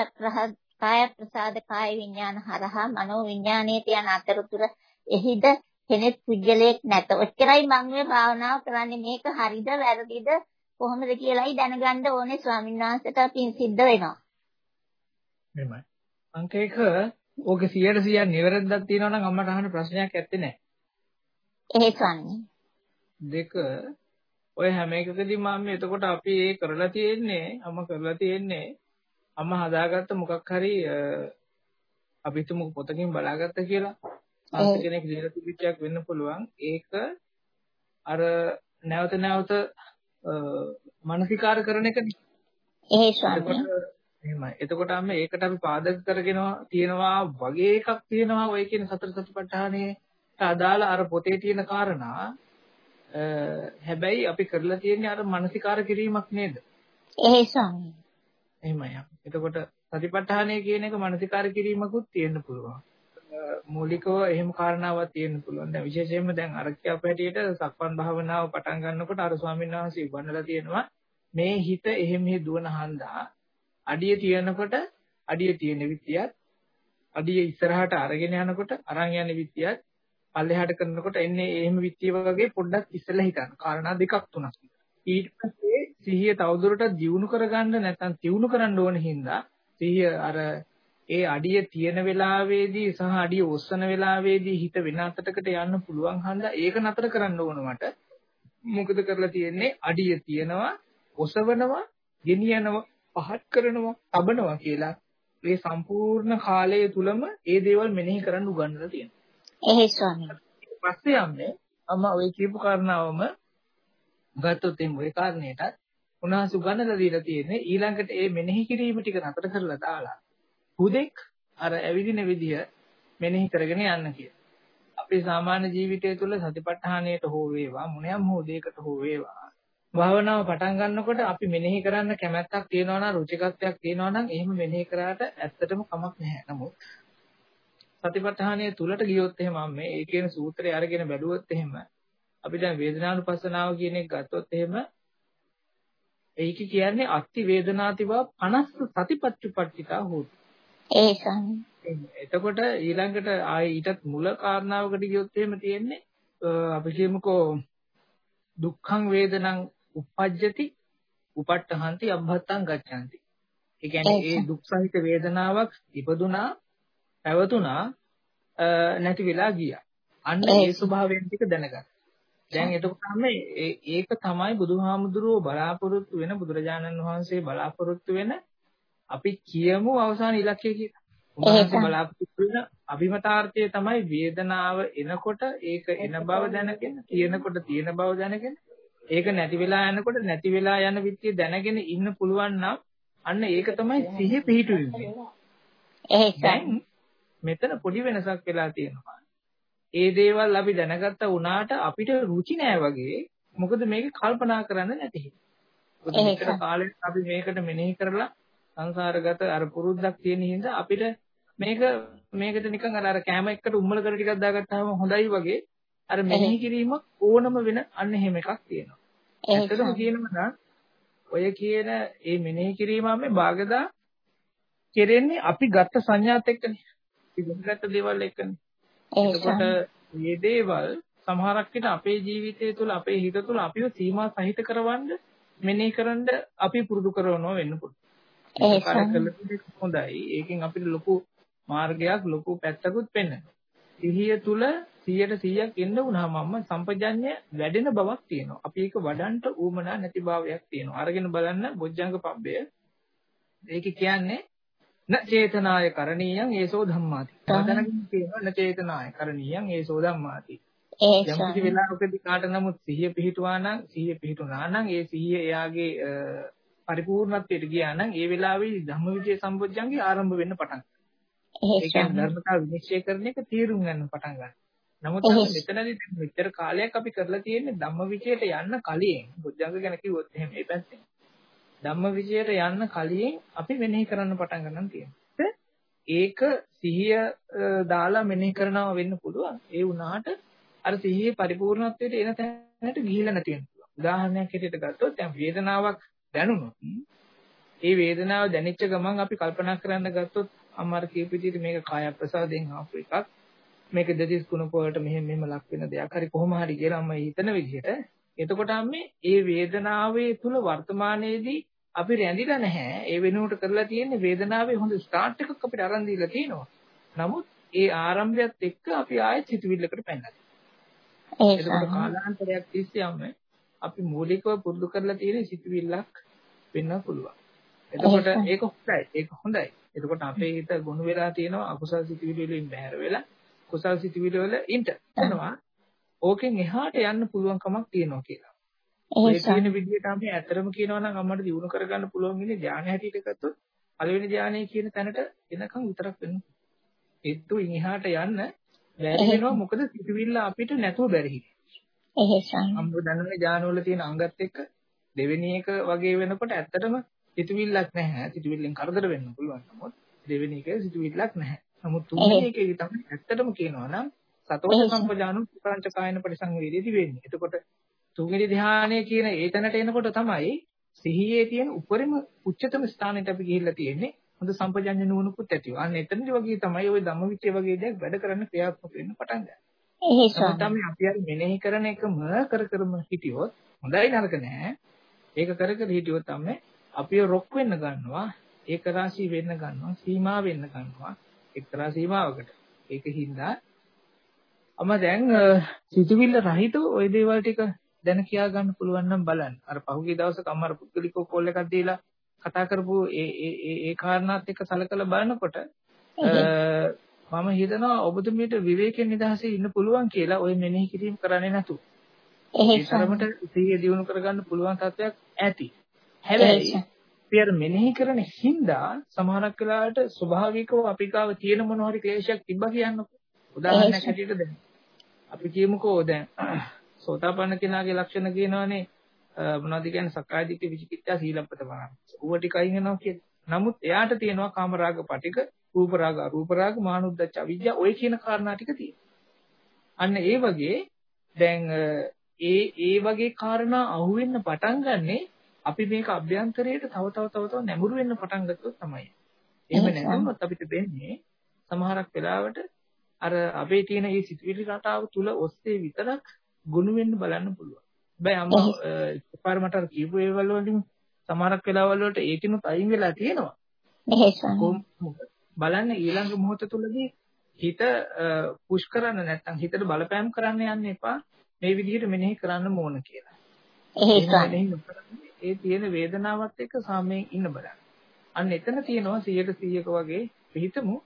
කාය ප්‍රසාද කාය විඥාන හරහා මනෝ විඥානයේ යන අතරතුර එහිද කෙනෙක් පුජ්‍යලයක් නැත. ඔච්චරයි මම මේ භාවනාව කරන්නේ මේක හරිද වැරදිද කොහොමද කියලායි දැනගන්න ඕනේ ස්වාමීන් වහන්සේට අපි සිද්ධ වෙනවා. එහෙමයි. අංක 1 ඕකේ 100 100ක් නිවැරදිදක් තියෙනවා නම් අම්මට අහන්න ප්‍රශ්නයක් ඇත්තේ නැහැ. එහෙ ස්වාමී. දෙක ඔය හැම එකකදීම මම එතකොට අපි ඒ කරලා තියෙන්නේ අම්ම කරලා තියෙන්නේ අම්ම හදාගත්ත මොකක් හරි අපි හිතමු පොතකින් බලාගත්ත කියලා සංස්කෘත කෙනෙක් දීලා තිබිච්චයක් වෙන්න පුළුවන් ඒක අර නැවත නැවත මානසිකාර කරන එකනේ ඒ ස්වාමී එහෙමයි එතකොට අම්ම ඒකට අපි පාදක කරගෙන තියෙනවා වගේ එකක් තියෙනවා ඔය කියන සතර සතිපට්ඨානයේ අදාළ අර පොතේ තියෙන කාරණා හැබැයි අපි කරලා තියෙන්නේ අර මානසිකාර කිරීමක් නේද? එහෙයි ස්වාමී. එහෙමයි. එතකොට සතිපට්ඨානය කියන එක මානසිකාර කිරීමකුත් තියෙන්න පුළුවන්. මූලිකව එහෙම කාරණාවක් තියෙන්න පුළුවන්. දැන් විශේෂයෙන්ම දැන් අර කියපු හැටියට සක්මන් භාවනාව පටන් ගන්නකොට අර ස්වාමීන් වහන්සේ ඉබන්නලා තියෙනවා මේ හිත එහෙම දුවන හන්දා අඩිය තියනකොට අඩිය තියෙන විත්‍යත් අඩිය ඉස්සරහට අරගෙන යනකොට අරන් යන විත්‍යත් පල්ලෙහාට කරනකොට එන්නේ එහෙම විත්තිය වගේ පොඩ්ඩක් ඉස්සෙල්ලා හිතන්න. කාරණා දෙකක් තුනක්. ඊට පස්සේ සිහිය තවදුරටත් දියුණු කරගන්න නැත්නම් තියුණු කරන්න ඕන හින්දා සිහිය අර ඒ අඩිය තියෙන වෙලාවේදී සහ අඩිය ඔස්සන වෙලාවේදී හිත වෙන අතටකට යන්න පුළුවන් හන්දා ඒක නතර කරන්න ඕන මට. මොකද කරලා තියෙන්නේ අඩිය තියනවා, ඔසවනවා, ගෙනියනවා, පහත් කරනවා, තබනවා කියලා මේ සම්පූර්ණ කාලය තුලම ඒ දේවල් මෙනෙහි කරන්න උගන්වලා තියෙනවා. එහෙයි ස්වාමීනි. පස්සේ යන්නේ අම ඔය කියපු කාරණාවම ගත්තොත් එම් ඔය කාරණේටත් උනාසු ගණනලා දීලා තියෙන්නේ ඊළඟට ඒ මෙනෙහි කිරීම ටික නතර කරලා දාලා හුදෙක් අර ඇවිදින විදිය මෙනෙහි කරගෙන යන්න කියලා. අපේ සාමාන්‍ය ජීවිතය තුළ සතිපට්ඨානයට හෝ වේවා මොනියම් හෝ දෙයකට හෝ වේවා භාවනාව පටන් ගන්නකොට අපි මෙනෙහි කරන්න කැමැත්තක් තියෙනවා නම් රුචිකත්වයක් තියෙනවා නම් එහෙම මෙනෙහි කරාට ඇත්තටම කමක් නැහැ. නමුත් සතිපට්ඨානය තුලට ගියොත් එහෙම මේ ඒ කියන සූත්‍රය අරගෙන බැලුවොත් එහෙම අපි දැන් වේදනානුපස්සනාව කියන එක ගත්තොත් එහෙම ඒක කියන්නේ අත්ති වේදනාතිවා 50 සතිපත්තිපට්ඨිතා හොත්. ඒ. එතකොට ඊළඟට ආයේ ඊටත් මුල කාරණාවකට ගියොත් එහෙම තියෙන්නේ අපි කියමුකෝ දුක්ඛං වේදනං uppajjati උපට්ඨහන්ති අබ්බත්තං ගච්ඡanti. ඒ කියන්නේ ඒ දුක් සහිත වේදනාවක් ඉපදුනා පැවතුනා නැති වෙලා ගියා. අන්න ඒ ස්වභාවයෙන් ටික දැනගන්න. දැන් එතකොට තමයි ඒක තමයි බුදුහාමුදුරුවෝ බලාපොරොත්තු වෙන බුදුරජාණන් වහන්සේ බලාපොරොත්තු වෙන අපි කියමු අවසාන ඉලක්කය කියලා. උන්වහන්සේ බලාපොරොත්තු වෙන අභිමතාර්ථය තමයි වේදනාව එනකොට ඒක එන බව දැනගෙන, තියෙනකොට තියෙන බව දැනගෙන, ඒක නැති වෙලා යනකොට නැති වෙලා යන විත්‍ය දැනගෙන ඉන්න පුළුවන් නම් අන්න ඒක තමයි සිහිය පිහිටුවීම. එහෙයි. මෙතන පොඩි වෙනසක් වෙලා තියෙනවා. ඒ දේවල් අපි දැනගත්ත වුණාට අපිට රුචි නෑ වගේ. මොකද මේක කල්පනා කරන්න නැති හින්දා. මෙතන කාලෙත් අපි මේකට මෙනෙහි කරලා සංසාරගත අර පුරුද්දක් තියෙන හින්දා අපිට මේක මේකට නිකන් අර අර කැම එක්කට උම්මල කර ටිකක් දාගත්තාම හොඳයි වගේ අර මෙනෙහි කිරීමක් ඕනම වෙන අන්න එහෙම එකක් තියෙනවා. ඇත්තටම කියනවා නම් ඔය කියන ඒ මෙනෙහි කිරීමම භාගදා කෙරෙන්නේ අපි ගත්ත සංඥාත් එක්කනේ. අපි ගත්ත දේවල් එක්කනේ. එතකොට මේ දේවල් සමහරක් විට අපේ ජීවිතය තුළ අපේ හිත තුළ අපිව සීමා සහිත කරවන්න මෙනෙහි කරන්න අපි පුරුදු කරනවා වෙන්න පුළුවන්. ඒක හොඳයි. ඒකෙන් අපිට ලොකු මාර්ගයක් ලොකු පැත්තකුත් පෙන්වනවා. සිහිය තුළ 100ට 100ක් එන්න වුණාම අම්ම සම්පජඤ්ඤය වැඩෙන බවක් තියෙනවා. අපි ඒක වඩන්ට ඌමනා නැති භාවයක් තියෙනවා. අරගෙන බලන්න බොජ්ජංග පබ්බය. ඒක කියන්නේ න චේතනාය කරණීයං ඒසෝ ධම්මාති. දැනගෙන කියනවා න චේතනාය කරණීයං ඒසෝ ධම්මාති. යම් කිසි වෙලාවකදී කාට නමුත් සිහිය පිහිටුවා නම් සිහිය පිහිටුනා නම් ඒ සිහිය එයාගේ පරිපූර්ණත්වයට ගියා නම් ඒ වෙලාවේ ධම්මවිචේ සම්බොජ්ජංගේ ආරම්භ වෙන්න පටන් ගන්නවා. ඒ කියන්නේ ධර්මතාව විනිශ්චය කරන එක තීරුම් ගන්න පටන් ගන්නවා. නමුත් මෙතනදී මෙච්චර කාලයක් අපි කරලා තියෙන්නේ ධම්මවිචයට යන්න කලින් බුද්ධංග ගැන කිව්වොත් එහෙම මේ පැත්තෙන්. ධම්මවිචයට යන්න කලින් අපි මෙනෙහි කරන්න පටන් ගන්න තියෙනවා. ඒක සිහිය දාලා මෙනෙහි කරනවා වෙන්න පුළුවන්. ඒ වුණාට අර සිහියේ පරිපූර්ණත්වයට එන තැනට ගිහිල්ලා නැති පුළුවන්. උදාහරණයක් හැටියට ගත්තොත් දැන් වේදනාවක් දැනුණොත් ඒ වේදනාව දැනෙච්ච ගමන් අපි කල්පනා කරන්න ගත්තොත් අම්මාර කියපු විදිහට මේක කාය ප්‍රසාදයෙන් ආපු එකක්. මේක දෙතිස් කුණප වලට මෙහෙම මෙහෙම ලක් වෙන දෙයක්. හරි කොහොම හරි කියලා අම්මා හිතන විදිහට එතකොට අම්මේ ඒ වේදනාවේ තුල වර්තමානයේදී අපි රැඳිලා නැහැ. ඒ වෙනුවට කරලා තියෙන්නේ වේදනාවේ හොඳ ස්ටාර්ට් එකක් අපිට අරන් දීලා තියෙනවා. නමුත් ඒ ආරම්භයත් එක්ක අපි ආයෙත් හිතවිල්ලකට පැනලා එතකොට කාලාන්තරයක් තිස්සේ අම්මේ අපි මූලිකව පුරුදු කරලා තියෙන සිතුවිල්ලක් වෙන්න පුළුවන් එතකොට ඒක හොඳයි ඒක හොඳයි එතකොට අපේ හිත ගොනු වෙලා තියෙනවා අකුසල් සිතුවිලි වලින් බැහැර වෙලා කුසල් සිතුවිලි වල ඉන්න යනවා. ඕකෙන් එහාට යන්න පුළුවන් කමක් තියෙනවා කියලා. ඒ කියන විදිහට අපි ඇතරම කියනවා නම් අම්මට දිනු කරගන්න පුළුවන් ඉන්නේ ධානය හැටියට ගත්තොත් පළවෙනි ධානය කියන තැනට එනකන් විතරක් වෙන්න. ඒත්තුයින් එහාට යන්න බැරි වෙනවා මොකද සිතුවිල්ල අපිට නැතුව බැරි හිටියේ. එහෙසම්. අම්බ දන්නනේ ධානවල තියෙන අංගත් එක්ක දෙවෙනි එක වගේ වෙනකොට ඇත්තටම සිතුවිල්ලක් නැහැ. සිතුවිල්ලෙන් කරදර වෙන්න පුළුවන්. නමුත් දෙවෙනි එකේ සිතුවිල්ලක් නැහැ. නමුත් තුන්වෙනි එකේ තමයි ඇත්තටම කියනවා නම් සතෝච සම්පජානු ප්‍රාංච කායන පරිසංවේදීදී වෙන්නේ. එතකොට තුන්වෙනි ධ්‍යානය කියන ඒ තැනට එනකොට තමයි සිහියේ තියෙන උපරිම උච්චතම ස්ථානෙට අපි ගිහිල්ලා තියෙන්නේ. හොඳ සම්පජඤ්ඤ නුවණකුත් ඇතිව. අන්න එතනදි වගේ තමයි ওই ධම්මවිචය වගේ දේක් වැඩ කරන්න ක්‍රියාත්මක වෙන්න පටන් ගන්නේ. එහෙසම්. තමයි අපි අර මෙනෙහි කරන එකම කර කරම හිටියොත් හොඳයි නරක නෑ. ඒක කර කර හිටියොත් තමයි අපිව රොක් වෙන්න ගන්නවා, ඒක රාශී වෙන්න ගන්නවා, සීමා වෙන්න ගන්නවා එක්තරා සීමාවකට. ඒකින්ද අම දැන් සිතුවිල්ල රහිතව ওই දේවල් ටික දැන කියා ගන්න පුළුවන් නම් බලන්න. අර පහුගිය දවසක අම්මාර පුද්ගලිකව කෝල් එකක් දීලා කතා කරපු ඒ ඒ ඒ කාරණාත් එක්ක සලකලා බලනකොට මම හිතනවා ඔබතුමියට විවේකයෙන් නිදහසේ ඉන්න පුළුවන් කියලා ওই මෙනෙහි කිරීම කරන්නේ නැතුව. ඒ තරමට සිහිය දියුණු කරගන්න පුළුවන් තත්ත්වයක් ඇති. හැබැයි අපි අර මෙනෙහි කරන හින්දා සමහරක් වෙලාවට ස්වභාවිකව අපි ගාව තියෙන මොන හරි ක්ලේශයක් තිබ්බා කියන්නකෝ. උදාහරණයක් හැටියට දැන් අපි කියමුකෝ දැන් <clears throat> සෝතාපන්න කෙනාගේ ලක්ෂණ කියනවානේ මොනවද කියන්නේ සක්කාය දිට්ඨි විචිකිච්ඡා සීලප්පත මරණ. ඌව ටික අයින් වෙනවා කියන්නේ. නමුත් එයාට තියෙනවා කාමරාග පටික, රූප රාග, අරූප රාග, මානුද්දච්ච අවිජ්ජා ඔය කියන කාරණා ටික තියෙනවා. අන්න ඒ වගේ දැන් ඒ ඒ වගේ කාරණා අහුවෙන්න පටන් ගන්නේ අපි මේක අභ්‍යන්තරයට තව තව තව තව නැඹුරු වෙන්න පටන් ගත්තොත් තමයි. එහෙම නැතුනොත් අපිට වෙන්නේ සමහරක් වෙලාවට අර අපේ තියෙන මේ සිතුවිලි රටාව තුල ඔස්සේ විතරක් ගොනු වෙන්න බලන්න පුළුවන්. හැබැයි අම්මා එකපාර මට අර කියපු ඒවල් වලින් සමහරක් වෙලාවල් වලට ඒකිනුත් අයින් වෙලා තියෙනවා. එහෙසම්. බලන්න ඊළඟ මොහොත තුලදී හිත පුෂ් කරන්න නැත්නම් හිතට බලපෑම් කරන්න යන්න එපා මේ විදිහට මෙනෙහි කරන්න ඕන කියලා. එහෙසම්. ඒ තියෙන වේදනාවත් එක්ක සාමයෙන් ඉන්න බලන්න. අන්න එතන තියෙනවා 100ට 100ක වගේ පිහිටමු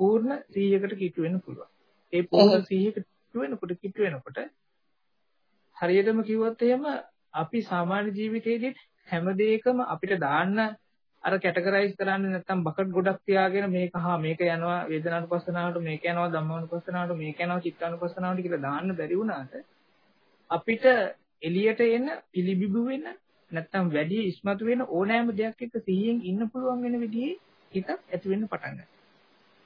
පූර්ණ 100කට කිට්ටු වෙන්න පුළුවන්. ඒ පූර්ණ 100කට කිට්ටු වෙනකොට කිට්ටු වෙනකොට හරියටම කිව්වොත් එහෙම අපි සාමාන්‍ය ජීවිතයේදී හැම දෙයකම අපිට දාන්න අර කැටගරයිස් කරන්නේ නැත්නම් බකට් ගොඩක් තියාගෙන මේක හා මේක යනවා වේදනානුපස්සනාවට මේක යනවා ධම්මානුපස්සනාවට මේක යනවා චිත්තානුපස්සනාවට කියලා දාන්න බැරි වුණාට අපිට එළියට එන පිළිබිබු වෙන නැත්නම් වැඩි ඉස්මතු වෙන ඕනෑම දෙයක් එක්ක සිහියෙන් ඉන්න පුළුවන් වෙන විදිහේ හිතක් ඇති වෙන්න පටන් ගන්නවා.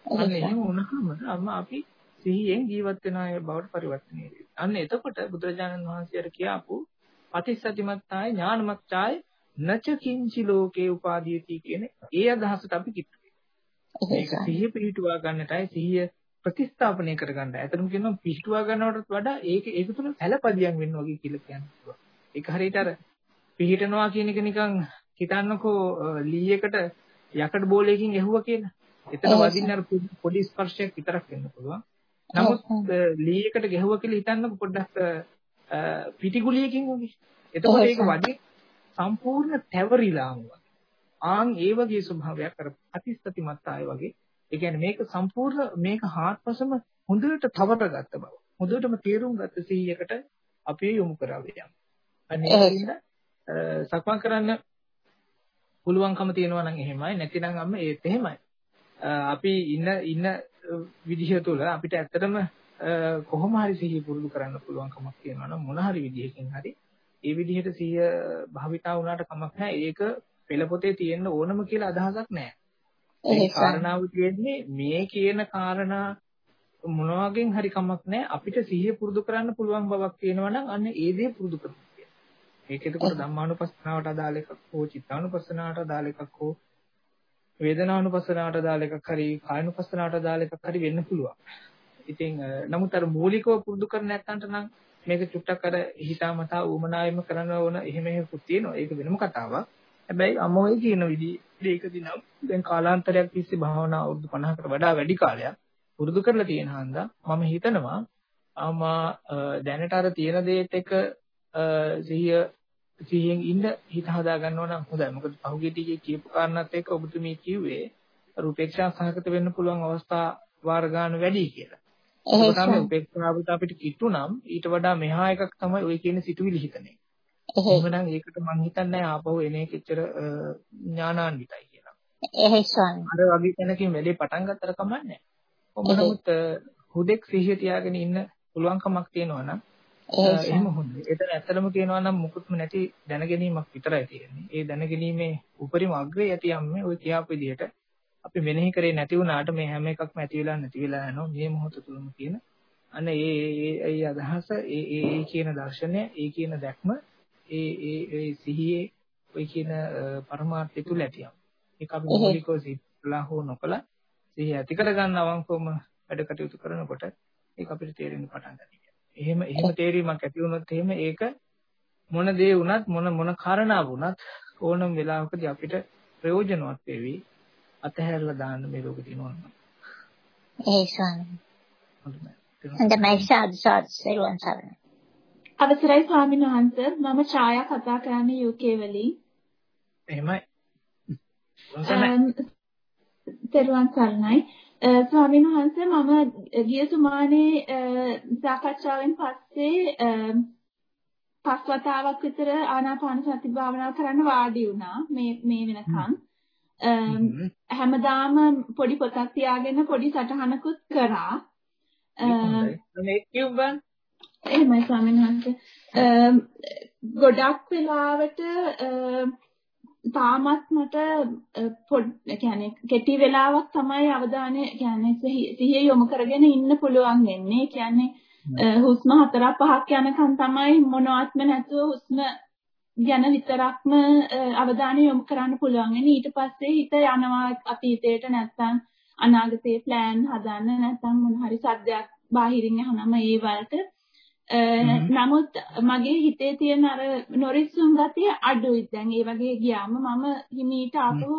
අන්න එහෙම වුණාම අපි සිහියෙන් ජීවත් වෙන අය බවට පරිවර්තනය වෙනවා. අන්න එතකොට බුදුරජාණන් වහන්සේට කියාපු පටිසතිමත්තාය ඥානමත්තාය නච කිංචි ලෝකේ උපාදීති කියන ඒ අදහසට අපි කිව්වේ. ඒක සිහිය පිහිටුවා ගන්නටයි සිහිය ප්‍රතිස්ථාපනය කරගන්න. ඇත්තටම කියනවා පිහිටුවා ගන්නවටත් වඩා ඒක ඒක තුල පළපදියම් වෙන්න වගේ කියලා කියනවා. ඒක හරියට අර පිහිටනවා කියන එක නිකන් හිතන්නකෝ ලීයකට යකඩ බෝලයකින් ඇහුවා කියලා. එතන වදින්න අර පොඩි ස්පර්ශයක් විතරක් වෙන්න පුළුවන්. නමුත් ලීයකට ගැහුවා කියලා හිතන්නකෝ පොඩ්ඩක් පිටිගුලියකින් වගේ. එතකොට ඒක වදින සම්පූර්ණ තැවරිලාම. ආන් ඒ වගේ ස්වභාවයක් අර අතිස්තතිමත් ආය වගේ. ඒ කියන්නේ මේක සම්පූර්ණ මේක හාත්පසම හොඳට තවරගත්ත බව. හොඳටම තේරුම් ගත්ත සිහියකට අපි යොමු කරාවේ යම්. අනේ සක්මන් කරන්න පුළුවන්කම තියෙනවා නම් එහෙමයි නැතිනම් අම්ම ඒත් එහෙමයි. අපි ඉන්න ඉන්න විදිහ තුළ අපිට ඇත්තටම කොහොම හරි සිහිය පුරුදු කරන්න පුළුවන්කමක් තියෙනවා නම් මොන හරි විදිහකින් හරි ඒ විදිහට සිහිය භාවිතා වුණාට කමක් නැහැ. ඒක පෙළපොතේ තියෙන්න ඕනම කියලා අදහසක් නැහැ. ඒ කාරණාව කියන්නේ මේ කියන කාරණා මොනවාගෙන් හරි කමක් නැහැ. අපිට සිහිය පුරුදු කරන්න පුළුවන් බවක් තියෙනවා නම් අන්න ඒ දේ පුරුදු කරමු. ඒක එතකොට ධම්මානුපස්සනාවට අදාළ එකක් හෝ චිත්තානුපස්සනාවට අදාළ එකක් හෝ වේදනානුපස්සනාවට අදාළ එකක් හරි කායනුපස්සනාවට අදාළ එකක් හරි වෙන්න පුළුවන්. ඉතින් නමුත් අර මූලිකව පුරුදු කර නැත්නම්ට නම් මේක චුට්ටක් අර හිතාමතා ඌමනාවෙම කරන්න ඕන එහෙම එහෙකුත් තියෙනවා. ඒක වෙනම කතාවක්. හැබැයි අමෝයි කියන විදිහේ ඒකදී නම් දැන් කාලාන්තරයක් තිස්සේ භාවනා වරුදු 50කට වඩා වැඩි කාලයක් පුරුදු කරලා තියෙන හන්දා මම හිතනවා ආමා දැනට අර තියෙන දේත් එක සිහිය සිහියෙන් ඉන්න හිත හදා ගන්නවා නම් හොඳයි. මොකද පහුගිය ටිකේ කියපු කාරණාත් එක්ක ඔබතුමී කිව්වේ රූපේක්ෂා සහගත වෙන්න පුළුවන් අවස්ථා වාර ගන්න වැඩි කියලා. ඒක තමයි උපේක්ෂාවට අපිට කිට්ටු නම් ඊට වඩා මෙහා එකක් තමයි ඔය කියන සිතුවිලි හිතන්නේ. එහෙමනම් ඒකට මං හිතන්නේ ආපහු එන එකෙච්චර ඥානාන්විතයි කියලා. එහෙසන්. අර වගේ කෙනකින් වැඩේ පටන් ගත්තට කමන්නේ. කොහොම නමුත් හුදෙක් සිහිය තියාගෙන ඉන්න පුළුවන්කමක් තියෙනවා නම් එහෙම හොඳයි. ඒතර ඇත්තටම කියනවා නම් මුකුත්ම නැති දැනගැනීමක් විතරයි තියෙන්නේ. ඒ දැනගැනීමේ උපරිම අග්‍රය යන්නේ ওই කියාපු විදිහට අපි මෙනෙහි කරේ නැති වුණාට මේ හැම එකක්ම ඇති වෙලා නැති වෙලා යනවා මේ මොහොත තුලම කියන අන්න ඒ ඒ ඒ අදහස ඒ ඒ කියන දර්ශනය ඒ කියන දැක්ම ඒ ඒ ඒ සිහියේ ඔය කියන පරමාර්ථය තුල ඇතියම් ඒක අපි මූලිකව සිතලා හෝ නොකලා සිහිය ඇති කර ගන්න අවංකවම වැඩ කටයුතු කරනකොට ඒක අපිට තේරෙන්න පටන් ගන්නවා. එහෙම එහෙම තේරීමක් ඇති වුණොත් එහෙම ඒක මොන දේ වුණත් මොන මොන කාරණා වුණත් ඕනම වෙලාවකදී අපිට ප්‍රයෝජනවත් වෙවි. අතහැරලා දාන්න මේ ලෝකේ තියෙනවා. ඒ ස්වාමී. හොඳයි සාදු සාදු සරුවන් සරණයි. අවසරයි ස්වාමීන් වහන්සේ මම ඡායා කතා කරන්නේ UK වලින්. එහෙමයි. තෙරුවන් සරණයි. ස්වාමීන් වහන්සේ මම ගිය සුමානේ සාකච්ඡාවෙන් පස්සේ පස් වතාවක් විතර ආනාපාන සති භාවනාව කරන්න වාඩි වුණා මේ මේ වෙනකන්. හැමදාම පොඩි පොතක් තියාගෙන පොඩි සටහනකුත් කරා. මේක කිව්වන් එහෙමයි ස්වාමීන් වහන්සේ. ගොඩක් වෙලාවට තාමත් මට පොඩ් කියන්නේ කෙටි වෙලාවක් තමයි අවධානය කියන්නේ සිහිය යොමු කරගෙන ඉන්න පුළුවන් වෙන්නේ. කියන්නේ හුස්ම හතරක් පහක් යනකම් තමයි මොනවත්ම නැතුව හුස්ම ගැන විතරක්ම අවධානය යොමු කරන්න පුළුවන්. වෙන ඊට පස්සේ හිත යනවා අතීතයට නැත්තම් අනාගතයේ plan හදන්න නැත්තම් මොන හරි සද්දයක් බාහිරින් අහනම ඒ වලට. නමුත් මගේ හිතේ තියෙන අර නොරිස්සුම් ගතිය අඩුයි. දැන් ඒ වගේ ගියාම මම හිමීට ආපහු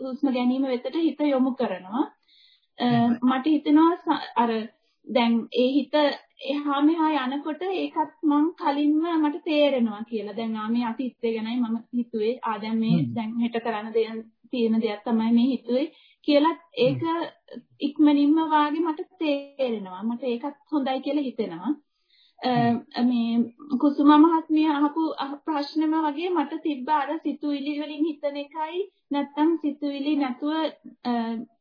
හුස්ම ගැනීම වෙතට හිත යොමු කරනවා. මට හිතෙනවා අර දැන් ඒ හිත එහා මෙහා යනකොට ඒකත් මං කලින්ම මට තේරෙනවා කියලා. දැන් ආ මේ අතීතය ගැනයි මම හිතුවේ. ආ දැන් මේ දැන් හෙට කරන්න තියෙන දෙයක් තමයි මේ හිතුවේ කියලා ඒක ඉක්මනින්ම වාගේ මට තේරෙනවා. මට ඒකත් හොඳයි කියලා හිතෙනවා. මේ කුසුම මහත්මිය අහපු ප්‍රශ්නෙම වගේ මට තිබ්බ අර සිතුවිලි වලින් හිතන එකයි නැත්තම් සිතුවිලි නැතුව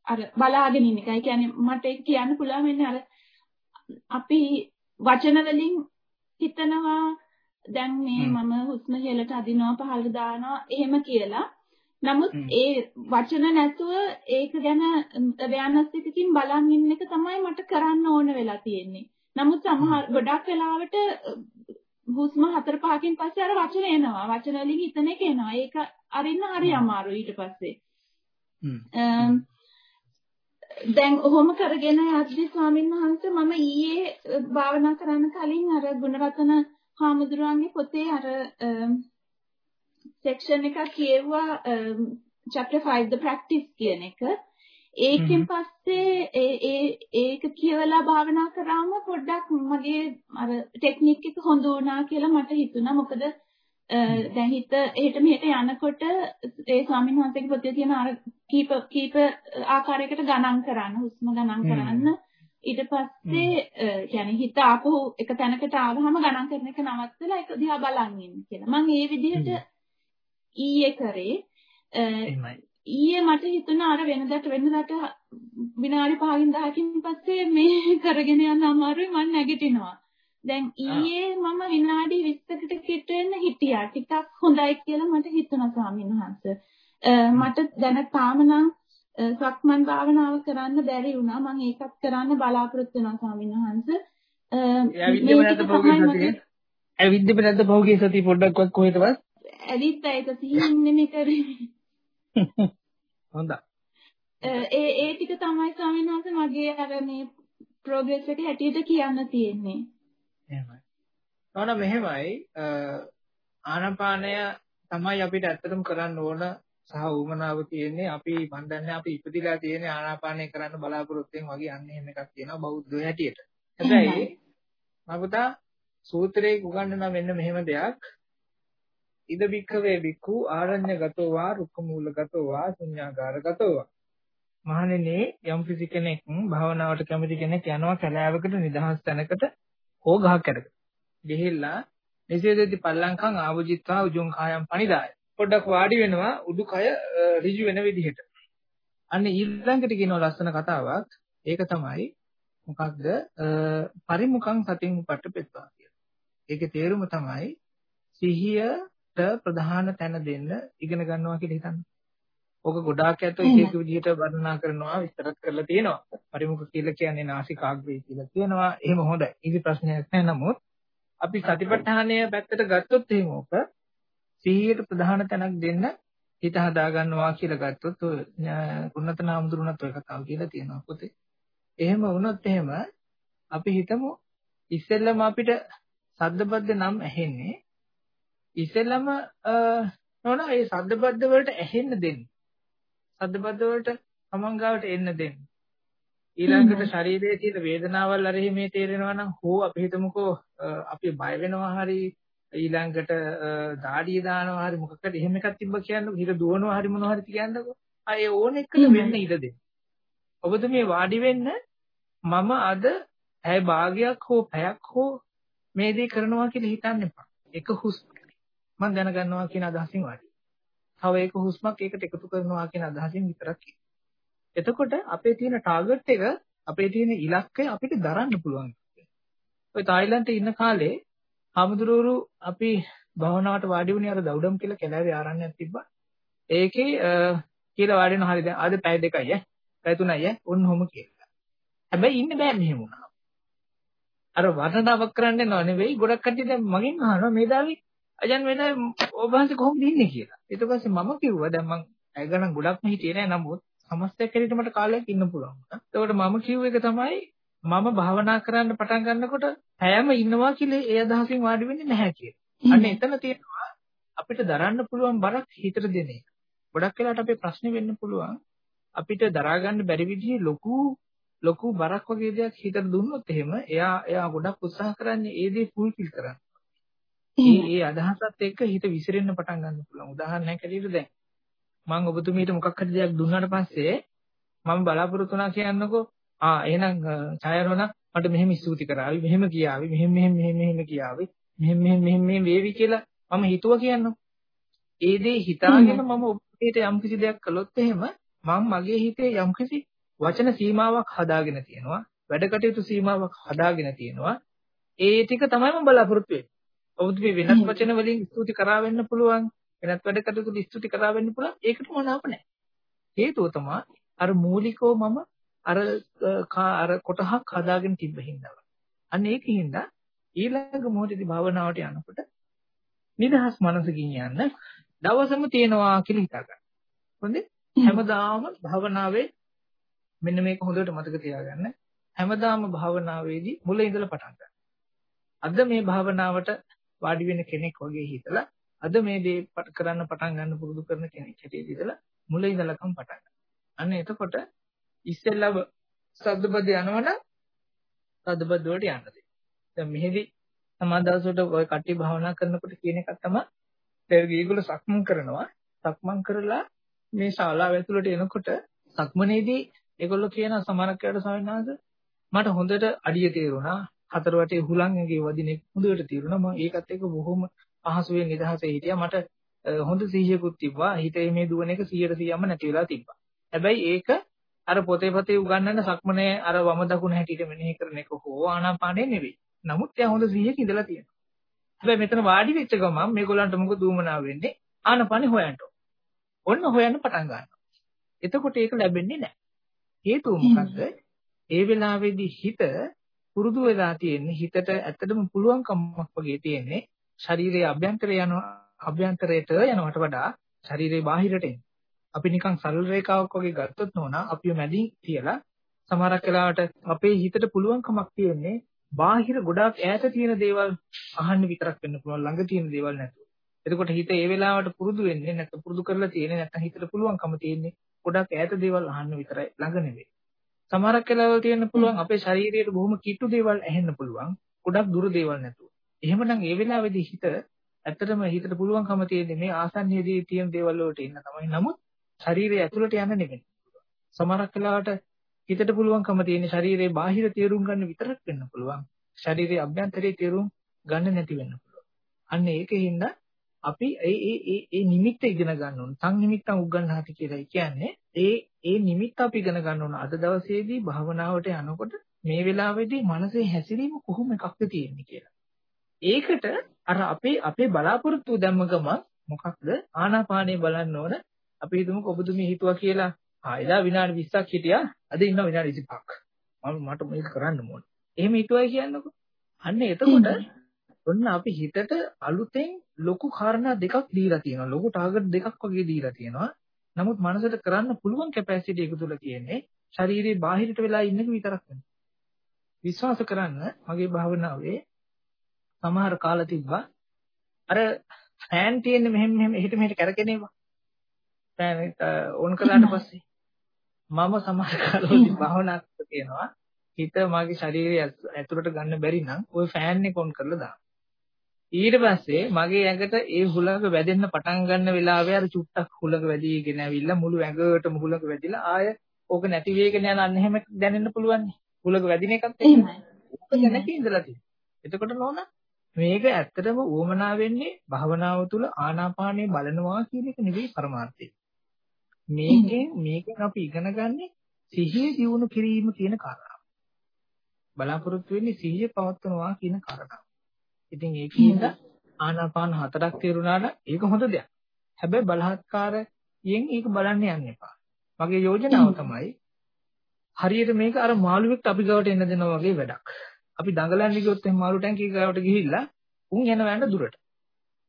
අර බලාගෙන ඉන්න එකයි. කියන්නේ මට කියන්න පුළුවන් වෙන්නේ අර අපි වචන වලින් හිතනවා දැන් මේ මම හුස්ම ඉහළට අදිනවා පහළට දානවා එහෙම කියලා. නමුත් ඒ වචන නැතුව ඒක ගැන අවයනස් එකකින් බලන් ඉන්න එක තමයි මට කරන්න ඕන වෙලා තියෙන්නේ. නමුත් සමහර ගොඩක් වෙලාවට හුස්ම හතර පහකින් පස්සේ අර වචන එනවා. වචන වලින් හිතන එක එනවා. ඒක අරින්න හරි අමාරුයි ඊට පස්සේ. දැන් ඔහොම කරගෙන යද්දි ස්වාමීන් වහන්සේ මම ඊයේ භාවනා කරන්න කලින් අර ගුණරතන හාමුදුරුවන්ගේ පොතේ අර සෙක්ෂන් එකක් කියවුවා chapter 5 the practice කියන එක. ඒකෙන් පස්සේ ඒ ඒ ඒක කියවලා භාවනා කරාම පොඩ්ඩක් මගේ අර ටෙක්නික් එක හොඳ වුණා කියලා මට හිතුණා. මොකද දැන් හිත එහෙට මෙහෙට යනකොට ඒ ස්වාමීන් වහන්සේගේ පොතේ තියෙන අර කීප කීප ආකාරයකට ගණන් කරන්න, හුස්ම ගණන් කරන්න. ඊට පස්සේ يعني හිත ආපහු එක තැනකට ආවහම ගණන් කරන එක නවත්තලා ඒක දිහා බලන් ඉන්න කියලා. මම ඒ විදිහට ඊයේ කරේ. ඊයේ මට හිතුණා අර වෙනදට වෙනදට විනාඩි 5කින් 10කින් පස්සේ මේ <laughs> කරගෙන යන්න අමාරුයි මම නැගිටිනවා. දැන් ඊයේ මම විනාඩි 20කට කිට වෙන්න හිටියා. ටිකක් හොඳයි කියලා මට හිතුණා ස්වාමීන් වහන්සේ. මට දැන තාම නම් සක්මන් භාවනාව කරන්න බැරි වුණා. මම ඒකත් කරන්න බලාපොරොත්තු වෙනවා ස්වාමීන් වහන්සේ. ඇවිද්දෙම නැද්ද පහුගිය සතියේ? ඇවිද්දෙම නැද්ද පහුගිය සතියේ පොඩ්ඩක්වත් කොහෙටවත්? ඇවිත් ඒක සිහින් නෙමෙයි කරේ. හොඳයි. ඒ ඒ ටික තමයි ස්වාමීන් වහන්සේ මගේ අර මේ ප්‍රෝග්‍රස් එක හැටියට කියන්න තියෙන්නේ. එහෙමයි. නෝන මෙහෙමයි ආනාපානය තමයි අපිට ඇත්තටම කරන්න ඕන සහ උමනාව තියෙන්නේ අපි මන් දන්නේ අපි ඉපදිලා තියෙන ආනාපානය කරන්න බලාපොරොත්තුෙන් වගේ අන්න එහෙම එකක් තියෙනවා බෞද්ධ හැටියට. හැබැයි මගුතා සූත්‍රයේ උගන්වන මෙන්න මෙහෙම දෙයක්. ඉද බික්කවේ බික්ඛු ආරඤ්‍යගතෝ වා රුක්කමූලගතෝ වා ශුඤ්ඤාගාරගතෝ වා. මහණෙනි යම් කිසි කෙනෙක් භාවනාවට කැමති කෙනෙක් යනවා කැලෑවකට නිදහස් තැනකට හෝ ගහක් ඇරකට ගිහිල්ලා නිසේදෙති පල්ලංකම් ආවජිත්වා උජුං කායම් පනිදාය පොඩ්ඩක් වාඩි වෙනවා උඩුකය ඍජු වෙන විදිහට අන්න ඊළඟට කියනවා ලස්සන කතාවක් ඒක තමයි මොකක්ද පරිමුඛං සතින් පට්ටපෙත්වා කියලා. ඒකේ තේරුම තමයි සිහිය ප්‍රධාන තැන දෙන්න ඉගෙන ගන්නවා කියලා හිතන්න. ඕක ගොඩාක් ඇත්තෝ එක එක විදිහට වර්ණනා කරනවා විස්තරත් කරලා තියෙනවා. පරිමුඛ කියලා කියන්නේ නාසිකාග්‍රේ කියලා කියනවා. එහෙම හොඳයි. ඉති ප්‍රශ්නයක් නැහැ. නමුත් අපි සතිපට්ඨානය පැත්තට ගත්තොත් එහෙම ඕක සිහියට ප්‍රධාන තැනක් දෙන්න හිත හදා ගන්නවා කියලා ගත්තොත් ඔය කුණතන ආමුදුරුණත් ඔය කතාව කියලා තියෙනවා පොතේ. එහෙම වුණොත් එහෙම අපි හිතමු ඉස්සෙල්ලම අපිට සද්දබද්ද නම් ඇහෙන්නේ ඉස්සෙල්ලම නෝනා මේ සද්දබද්ද වලට ඇහෙන්න දෙන්න. සද්දබද්ද වලට සමංගාවට එන්න දෙන්න. ඊළඟට ශරීරයේ තියෙන වේදනාවල් අර එහෙම තේරෙනවා නම් හෝ අපි හිතමුකෝ අපි බය වෙනවා හරි ඊළඟට දාඩිය දානවා හරි මොකක්ද එහෙම එකක් තිබ්බ කියන්නකො හිත දුවනවා හරි මොනවා හරි කියන්නකො අය ඕන එකට වෙන්න ඉඩ දෙන්න. ඔබතුමිය වාඩි වෙන්න මම අද ඇය භාගයක් හෝ පැයක් හෝ මේ දේ කරනවා කියලා හිතන්න එපා. එක හුස්ම මම දැනගන්නවා කියන අදහසින් වාඩි. තව එක හුස්මක් ඒකට එකතු කරනවා කියන අදහසින් විතරක් එතකොට අපේ තියෙන ටාගට් එක අපේ තියෙන ඉලක්කය අපිට දරන්න පුළුවන්. ඔය තායිලන්තේ ඉන්න කාලේ හමුදුරුවරු අපි භවනාවට වාඩි වුණේ අර දවුඩම් කියලා කැලෑවේ ආරණ්‍යයක් තිබ්බා. ඒකේ කියලා වාඩි වෙන හරි දැන් අද පැය දෙකයි ඈ. පැය තුනයි ඈ. ඔන්න ඔහොම කියලා. හැබැයි ඉන්න බෑ මෙහෙම වුණා. අර වර්ණනාවක් කරන්න නෝ නෙවෙයි ගොඩක් කට්ටිය දැන් මගෙන් අහනවා මේ දාවේ අජන් වෙන ඔබ වහන්සේ කොහොමද ඉන්නේ කියලා. ඊට පස්සේ මම කිව්වා දැන් මං ඇය ගණන් ගොඩක්ම හිටියේ නෑ නමුත් සමස්තයක් හැටියට මට කාලයක් ඉන්න පුළුවන්. ඒකට මම කිව්ව එක තමයි මම භාවනා කරන්න පටන් ගන්නකොට හැම ඉන්නවා කියලා ඒ අදහසින් වාඩි වෙන්නේ නැහැ කියලා. අන්න එතන තියෙනවා අපිට දරන්න පුළුවන් බරක් හිතට දෙන එක. ගොඩක් වෙලාවට අපේ ප්‍රශ්නේ වෙන්න පුළුවන් අපිට දරා ගන්න බැරි විදිහේ ලොකු ලොකු බරක් වගේ දෙයක් හිතට දුන්නොත් එහෙම එයා එයා ගොඩක් උත්සාහ කරන්නේ ඒ දේ ෆුල්ෆිල් කරන්න. ඒ ඒ අදහසත් එක්ක හිත විසිරෙන්න පටන් ගන්න පුළුවන්. උදාහරණයක් ඇටියට දැන් මම ඔබතුමීට මොකක් හරි දෙයක් දුන්නාට පස්සේ මම බලාපොරොත්තු වුණා කියන්නකෝ ආ එහෙනම් ඡායරෝණ මට මෙහෙම ස්තුති කරાવી මෙහෙම කියාවි මෙහෙම මෙහෙම මෙහෙම මෙහෙම කියාවි මෙහෙම මෙහෙම මෙහෙම මෙහෙම වේවි කියලා මම හිතුවා කියන්නකෝ. ඒ දේ හිතාගෙන මම ඔබට යම්කිසි දෙයක් කළොත් එහෙම මම මගේ හිතේ යම්කිසි වචන සීමාවක් හදාගෙන තියෙනවා. වැඩ කටයුතු සීමාවක් හදාගෙන තියෙනවා. ඒ ටික තමයි මම බලාපොරොත්තු වෙන්නේ. ඔබතුමී වෙනස් වචන වලින් ස්තුති කරා වෙන්න පුළුවන්. වෙනත් වැඩ කටයුතු ස්තුති කරා වෙන්න පුළුවන්. ඒකට මනාප නැහැ. හේතුව තමයි අර මූලිකව මම අර අර කොටහක් හදාගෙන තිබ්බ හින්දා. අන්න ඒකින්ද ඊළඟ මොහොතේදී භාවනාවට යනකොට නිදහස් මනසකින් යන්න දවසම තියනවා කියලා හිතා ගන්න. හොඳේ? හැමදාම භාවනාවේ මෙන්න මේක හොඳට මතක තියාගන්න. හැමදාම භාවනාවේදී මුල ඉඳලා පටන් ගන්න. අද මේ භාවනාවට වාඩි වෙන කෙනෙක් වගේ හිතලා අද මේ දේ කරන්න පටන් ගන්න පුරුදු කරන කෙනෙක් හැටියට ඉඳලා මුල ඉඳලකම් පටන් ගන්න. අන්න එතකොට ඉස්සෙල්ලව සද්දබද යනවනම් සද්දබද වලට යන්න දෙන්න. දැන් මෙහෙදි සමාදවසට ඔය කට්ටිය භාවනා කරනකොට කියන එකක් තමයි ඒගොල්ලෝ සක්මන් කරනවා. සක්මන් කරලා මේ ශාලාව ඇතුළට එනකොට සක්මනේදී ඒගොල්ලෝ කියන සමහරක් ස්වාමීන් වහන්සේ මට හොඳට අඩිය තේරුණා. හතර වටේ හුලං එකේ වදින එක හොඳට තේරුණා. මම ඒකත් එක්ක බොහොම පහසුවෙන් නිදහසේ හිටියා. මට හොඳ සිහියකුත් තිබ්බා. හිතේ මේ දුවන එක 100%ම නැති වෙලා තිබ්බා. හැබැයි ඒක අර පොතේ පතේ උගන්වන සක්මනේ අර වම දකුණ හැටියට මෙනෙහි කරන එක හෝ ආනාපානෙ නෙවෙයි නමුත් එයා හොඳ සිහියක ඉඳලා තියෙනවා හැබැයි මෙතන වාඩි වෙච්ච ගමන් මේගොල්ලන්ට මොකද දුවමනා වෙන්නේ ආනාපානෙ හොයන්න ඔන්න හොයන්න පටන් ගන්නවා. එතකොට ඒක ලැබෙන්නේ නැහැ. හේතුව මොකද්ද? ඒ වෙලාවේදී හිත පුරුදු වෙලා තියෙන්නේ හිතට ඇත්තටම පුළුවන්කමක් වගේ තියෙන්නේ ශරීරයේ අභ්‍යන්තරය යනවා අභ්‍යන්තරයට යනවට වඩා ශරීරයේ බාහිරට එන්නේ. අපි නිකන් සරල රේඛාවක් වගේ ගත්තොත් නෝනා අපිව මැදින් තියලා සමහරක් වෙලාවට අපේ හිතට පුළුවන්කමක් තියෙන්නේ බාහිර ගොඩාක් ඈත තියෙන දේවල් අහන්න විතරක් වෙන්න පුළුවන් ළඟ තියෙන දේවල් නැතුව. එතකොට හිත ඒ වෙලාවට පුරුදු වෙන්නේ නැත්නම් පුරුදු කරලා තියෙන්නේ නැත්නම් හිතට පුළුවන්කම තියෙන්නේ ගොඩක් ඈත දේවල් අහන්න විතරයි ළඟ නෙවෙයි. සමහරක් වෙලාවල් තියෙන්න පුළුවන් අපේ ශරීරයට බොහොම කිට්ටු දේවල් ඇහෙන්න පුළුවන් ගොඩක් දුර දේවල් නැතුව. එහෙමනම් ඒ වෙලාවේදී හිත ඇත්තටම හිතට පුළුවන්කම තියෙන්නේ මේ ආසන්නයේදී තියෙන දේවල් වලට ඉන්න තමයි. නමුත් ශරීරය ඇතුළට යන්න නෙමෙයි. සමහරක් වෙලාවට හිතට පුළුවන්කම තියෙන්නේ ශරීරයේ බාහිර තේරුම් ගන්න විතරක් වෙන්න පුළුවන්. ශරීරයේ අභ්‍යන්තරයේ තේරුම් ගන්න නැති වෙන්න පුළුවන්. අන්න ඒකෙන්ද අපි ඒ ඒ ඒ ඒ නිමිත්ත ඉගෙන ගන්න ඕන. සං නිමිත්තන් උගන්වහති කියලා කියන්නේ ඒ ඒ නිමිත්ත අපි ඉගෙන ගන්න ඕන. අද දවසේදී භාවනාවට යනකොට මේ වෙලාවේදී මනසේ හැසිරීම කොහොම එකක්ද තියෙන්නේ කියලා. ඒකට අර අපේ අපේ බලාපොරොත්තු දැම්ම ගමන් මොකක්ද ආනාපානේ බලන්න ඕන. අපි හිතමුකෝ ඔබතුමී හිතුවා කියලා ආ එදා විනාඩි 20ක් හිටියා අද ඉන්නවා විනාඩි 25ක්. මම මට මේක කරන්න ඕන. එහෙම හිතුවයි කියන්නකෝ. අන්න එතකොට ඔන්න අපි හිතට අලුතෙන් ලොකු කාරණා දෙකක් දීලා තියෙනවා. ලොකු ටාගට් දෙකක් වගේ දීලා තියෙනවා. නමුත් මනසට කරන්න පුළුවන් කැපැසිටි එක තුල තියෙන්නේ ශරීරයේ බාහිරට වෙලා ඉන්න එක විතරක් නෙමෙයි. විශ්වාස කරන්න මගේ භාවනාවේ සමහර කාල තිබ්බා අර ෆෑන් තියෙන්නේ මෙහෙම මෙහෙම එහෙට මෙහෙට කරකිනේවා. එක ඔන් කළාට පස්සේ මම සමහර කාලවලදී භාවනා කරලා තියෙනවා හිත මගේ ශරීරය ඇතුළට ගන්න බැරි නම් ওই ෆෑන් එක ඔන් කරලා දාන්න. ඊට පස්සේ මගේ ඇඟට ඒ හුලඟ වැදෙන්න පටන් ගන්න වෙලාවේ අර චුට්ටක් හුලඟ වැදීගෙන ඇවිල්ලා මුළු ඇඟටම හුලඟ වැදිලා ආය ඕක නැති වෙගෙන යන අන්න එහෙම දැනෙන්න පුළුවන්. හුලඟ වැදින එකත් එහෙමයි. ඒක නැති ඉඳලා තියෙනවා. එතකොට නෝන මේක ඇත්තටම උවමනා වෙන්නේ භවනාව තුළ ආනාපානය බලනවා කියන එක නෙවෙයි පරමාර්ථය. මේකෙන් මේකෙන් අපි ඉගෙන ගන්නේ සිහිය දියුණු කිරීම කියන කාරණාව. බලාපොරොත්තු වෙන්නේ සිහිය පවත්වනවා කියන කාරණාව. ඉතින් ඒකින්ද ආනාපාන හතරක් තේරුණාට ඒක හොඳ දෙයක්. හැබැයි බලහත්කාරයෙන් ඒක බලන්න යන්න එපා. මගේ යෝජනාව තමයි හරියට මේක අර මාළුවෙක්ට අපි ගාවට එන්න දෙනවා වගේ වැඩක්. අපි දඟලන්නේ ගියොත් එහෙනම් මාළු ටැංකිය ගාවට ගිහිල්ලා උන් යන වැන්න දුරට.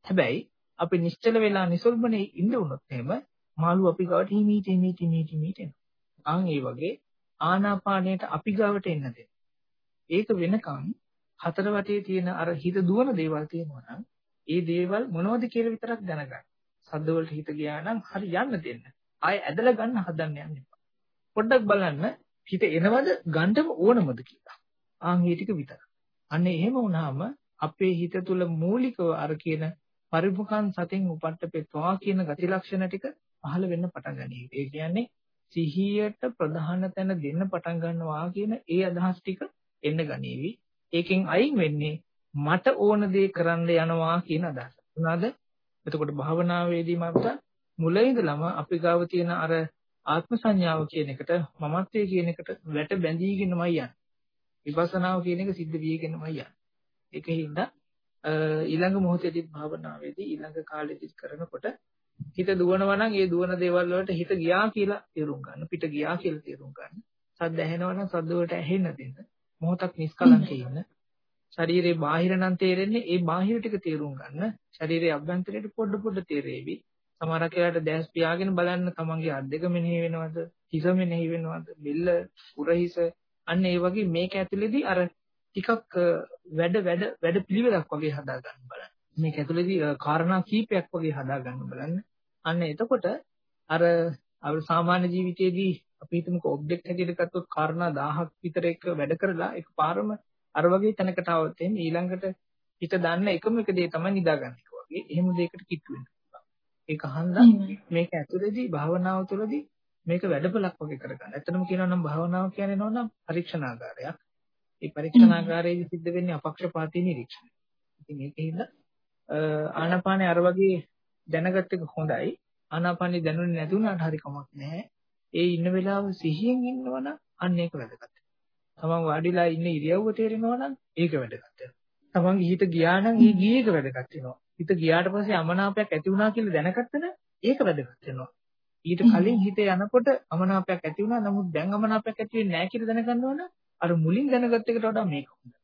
හැබැයි අපි නිශ්චල වෙලා නිසල්මනේ ඉන්න උනොත් එහෙම මාළු අපි ගාවට හිමීට හිමීට හිමීට හිමීට එනවා. ආන් ඒ වගේ ආනාපානයට අපි ගාවට එන්න දෙන්න. ඒක වෙනකන් හතර වටේ තියෙන අර හිත දුවන දේවල් තියෙනවා නම් ඒ දේවල් මොනවද කියලා විතරක් දැනගන්න. සද්ද වලට හිත ගියා නම් හරි යන්න දෙන්න. ආයෙ ඇදලා ගන්න හදන්න යන්න එපා. පොඩ්ඩක් බලන්න හිත එනවද ගන්නම ඕනමද කියලා. ආන් මේ ටික විතර. අන්න එහෙම වුණාම අපේ හිත තුල මූලිකව අර කියන පරිමුඛං සතෙන් උපට්ඨපෙත්වා කියන ගති ලක්ෂණ ටික පහළ වෙන්න පටන් ගනී. ඒ කියන්නේ සිහියට ප්‍රධාන තැන දෙන්න පටන් ගන්නවා කියන ඒ අදහස් ටික එන්න ගනීවි. ඒකෙන් අයින් වෙන්නේ මට ඕන දේ කරන්න යනවා කියන අදහස. උනාද? එතකොට භාවනාවේදී මට මුල ඉඳලම අපි ගාව තියෙන අර ආත්ම සංඥාව කියන එකට මමත්වයේ කියන එකට වැට බැඳීගෙනමයි යන්නේ. විපස්සනාව කියන එක සිද්ධ වීගෙනමයි යන්නේ. ඒකින්ද ඊළඟ මොහොතේදී භාවනාවේදී ඊළඟ කාලෙදී කරනකොට හිත දුවනවා නම් ඒ දුවන දේවල් වලට හිත ගියා කියලා තේරුම් ගන්න. පිට ගියා කියලා තේරුම් ගන්න. සද්ද ඇහෙනවා නම් සද්ද වලට ඇහෙන්න දෙන්න. මොහොතක් නිස්කලංකේ ඉන්න. ශරීරේ බාහිර නම් තේරෙන්නේ ඒ බාහිර ටික තේරුම් ගන්න. ශරීරයේ අභ්‍යන්තරයට පොඩ පොඩ තේරෙවි. සමහරක් වෙලාවට දැස් පියාගෙන බලන්න තමන්ගේ අත් දෙක මෙනෙහි වෙනවද? හිස මෙනෙහි වෙනවද? බෙල්ල, උරහිස අන්න ඒ වගේ මේක ඇතුලේදී අර ටිකක් වැඩ වැඩ වැඩ පිළිවෙලක් වගේ හදා ගන්න බලන්න. මේක ඇතුලේදී කාරණා කීපයක් වගේ හදා ගන්න බලන්න. අන්න එතකොට අර අපේ සාමාන්‍ය ජීවිතයේදී අපි හිතමුකෝ ඔබ්ජෙක්ට් හැටියට ගත්තොත් කාරණා 1000ක් විතර එක වැඩ කරලා එකපාරම අර වගේ තැනකට આવත් එන්නේ ඊළඟට හිත දන්න එකම එක දේ තමයි නිදාගන්න එක වගේ. එහෙම දෙයකට කිට්ටු පුළුවන්. ඒක හන්දා මේක ඇතුළේදී භාවනාව තුළදී මේක වැඩපලක් වගේ කරගන්න. ඇත්තටම කියනවා නම් භාවනාව කියන්නේ නෝනම් පරීක්ෂණාගාරයක්. ඒ පරීක්ෂණාගාරයේදී සිද්ධ වෙන්නේ අපක්ෂපාතී නිරීක්ෂණය. ඉතින් ඒකෙන්ද ආනාපානේ අර වගේ දැනගත්ත එක හොඳයි. ආනාපානේ දැනුනේ නැති වුණාට හරි කමක් නැහැ. ඒ ඉන්න වෙලාව සිහියෙන් ඉන්නවනම් අන්න ඒක වැදගත්. තමන් වාඩිලා ඉන්න ඉරියව්ව තේරෙනවා නම් ඒක වැදගත්. තමන්ගේ හිත ගියා නම් ඒ ගියේ එක වැදගත් වෙනවා. හිත ගියාට පස්සේ අමනාපයක් ඇති වුණා කියලා දැනගත්තද ඒක වැදගත් වෙනවා. ඊට කලින් හිත යනකොට අමනාපයක් ඇති වුණා නමුත් දැන් අමනාපයක් ඇති වෙන්නේ නැහැ කියලා දැනගන්නවනම් අර මුලින් දැනගත්ත එකට වඩා මේක හොඳයි.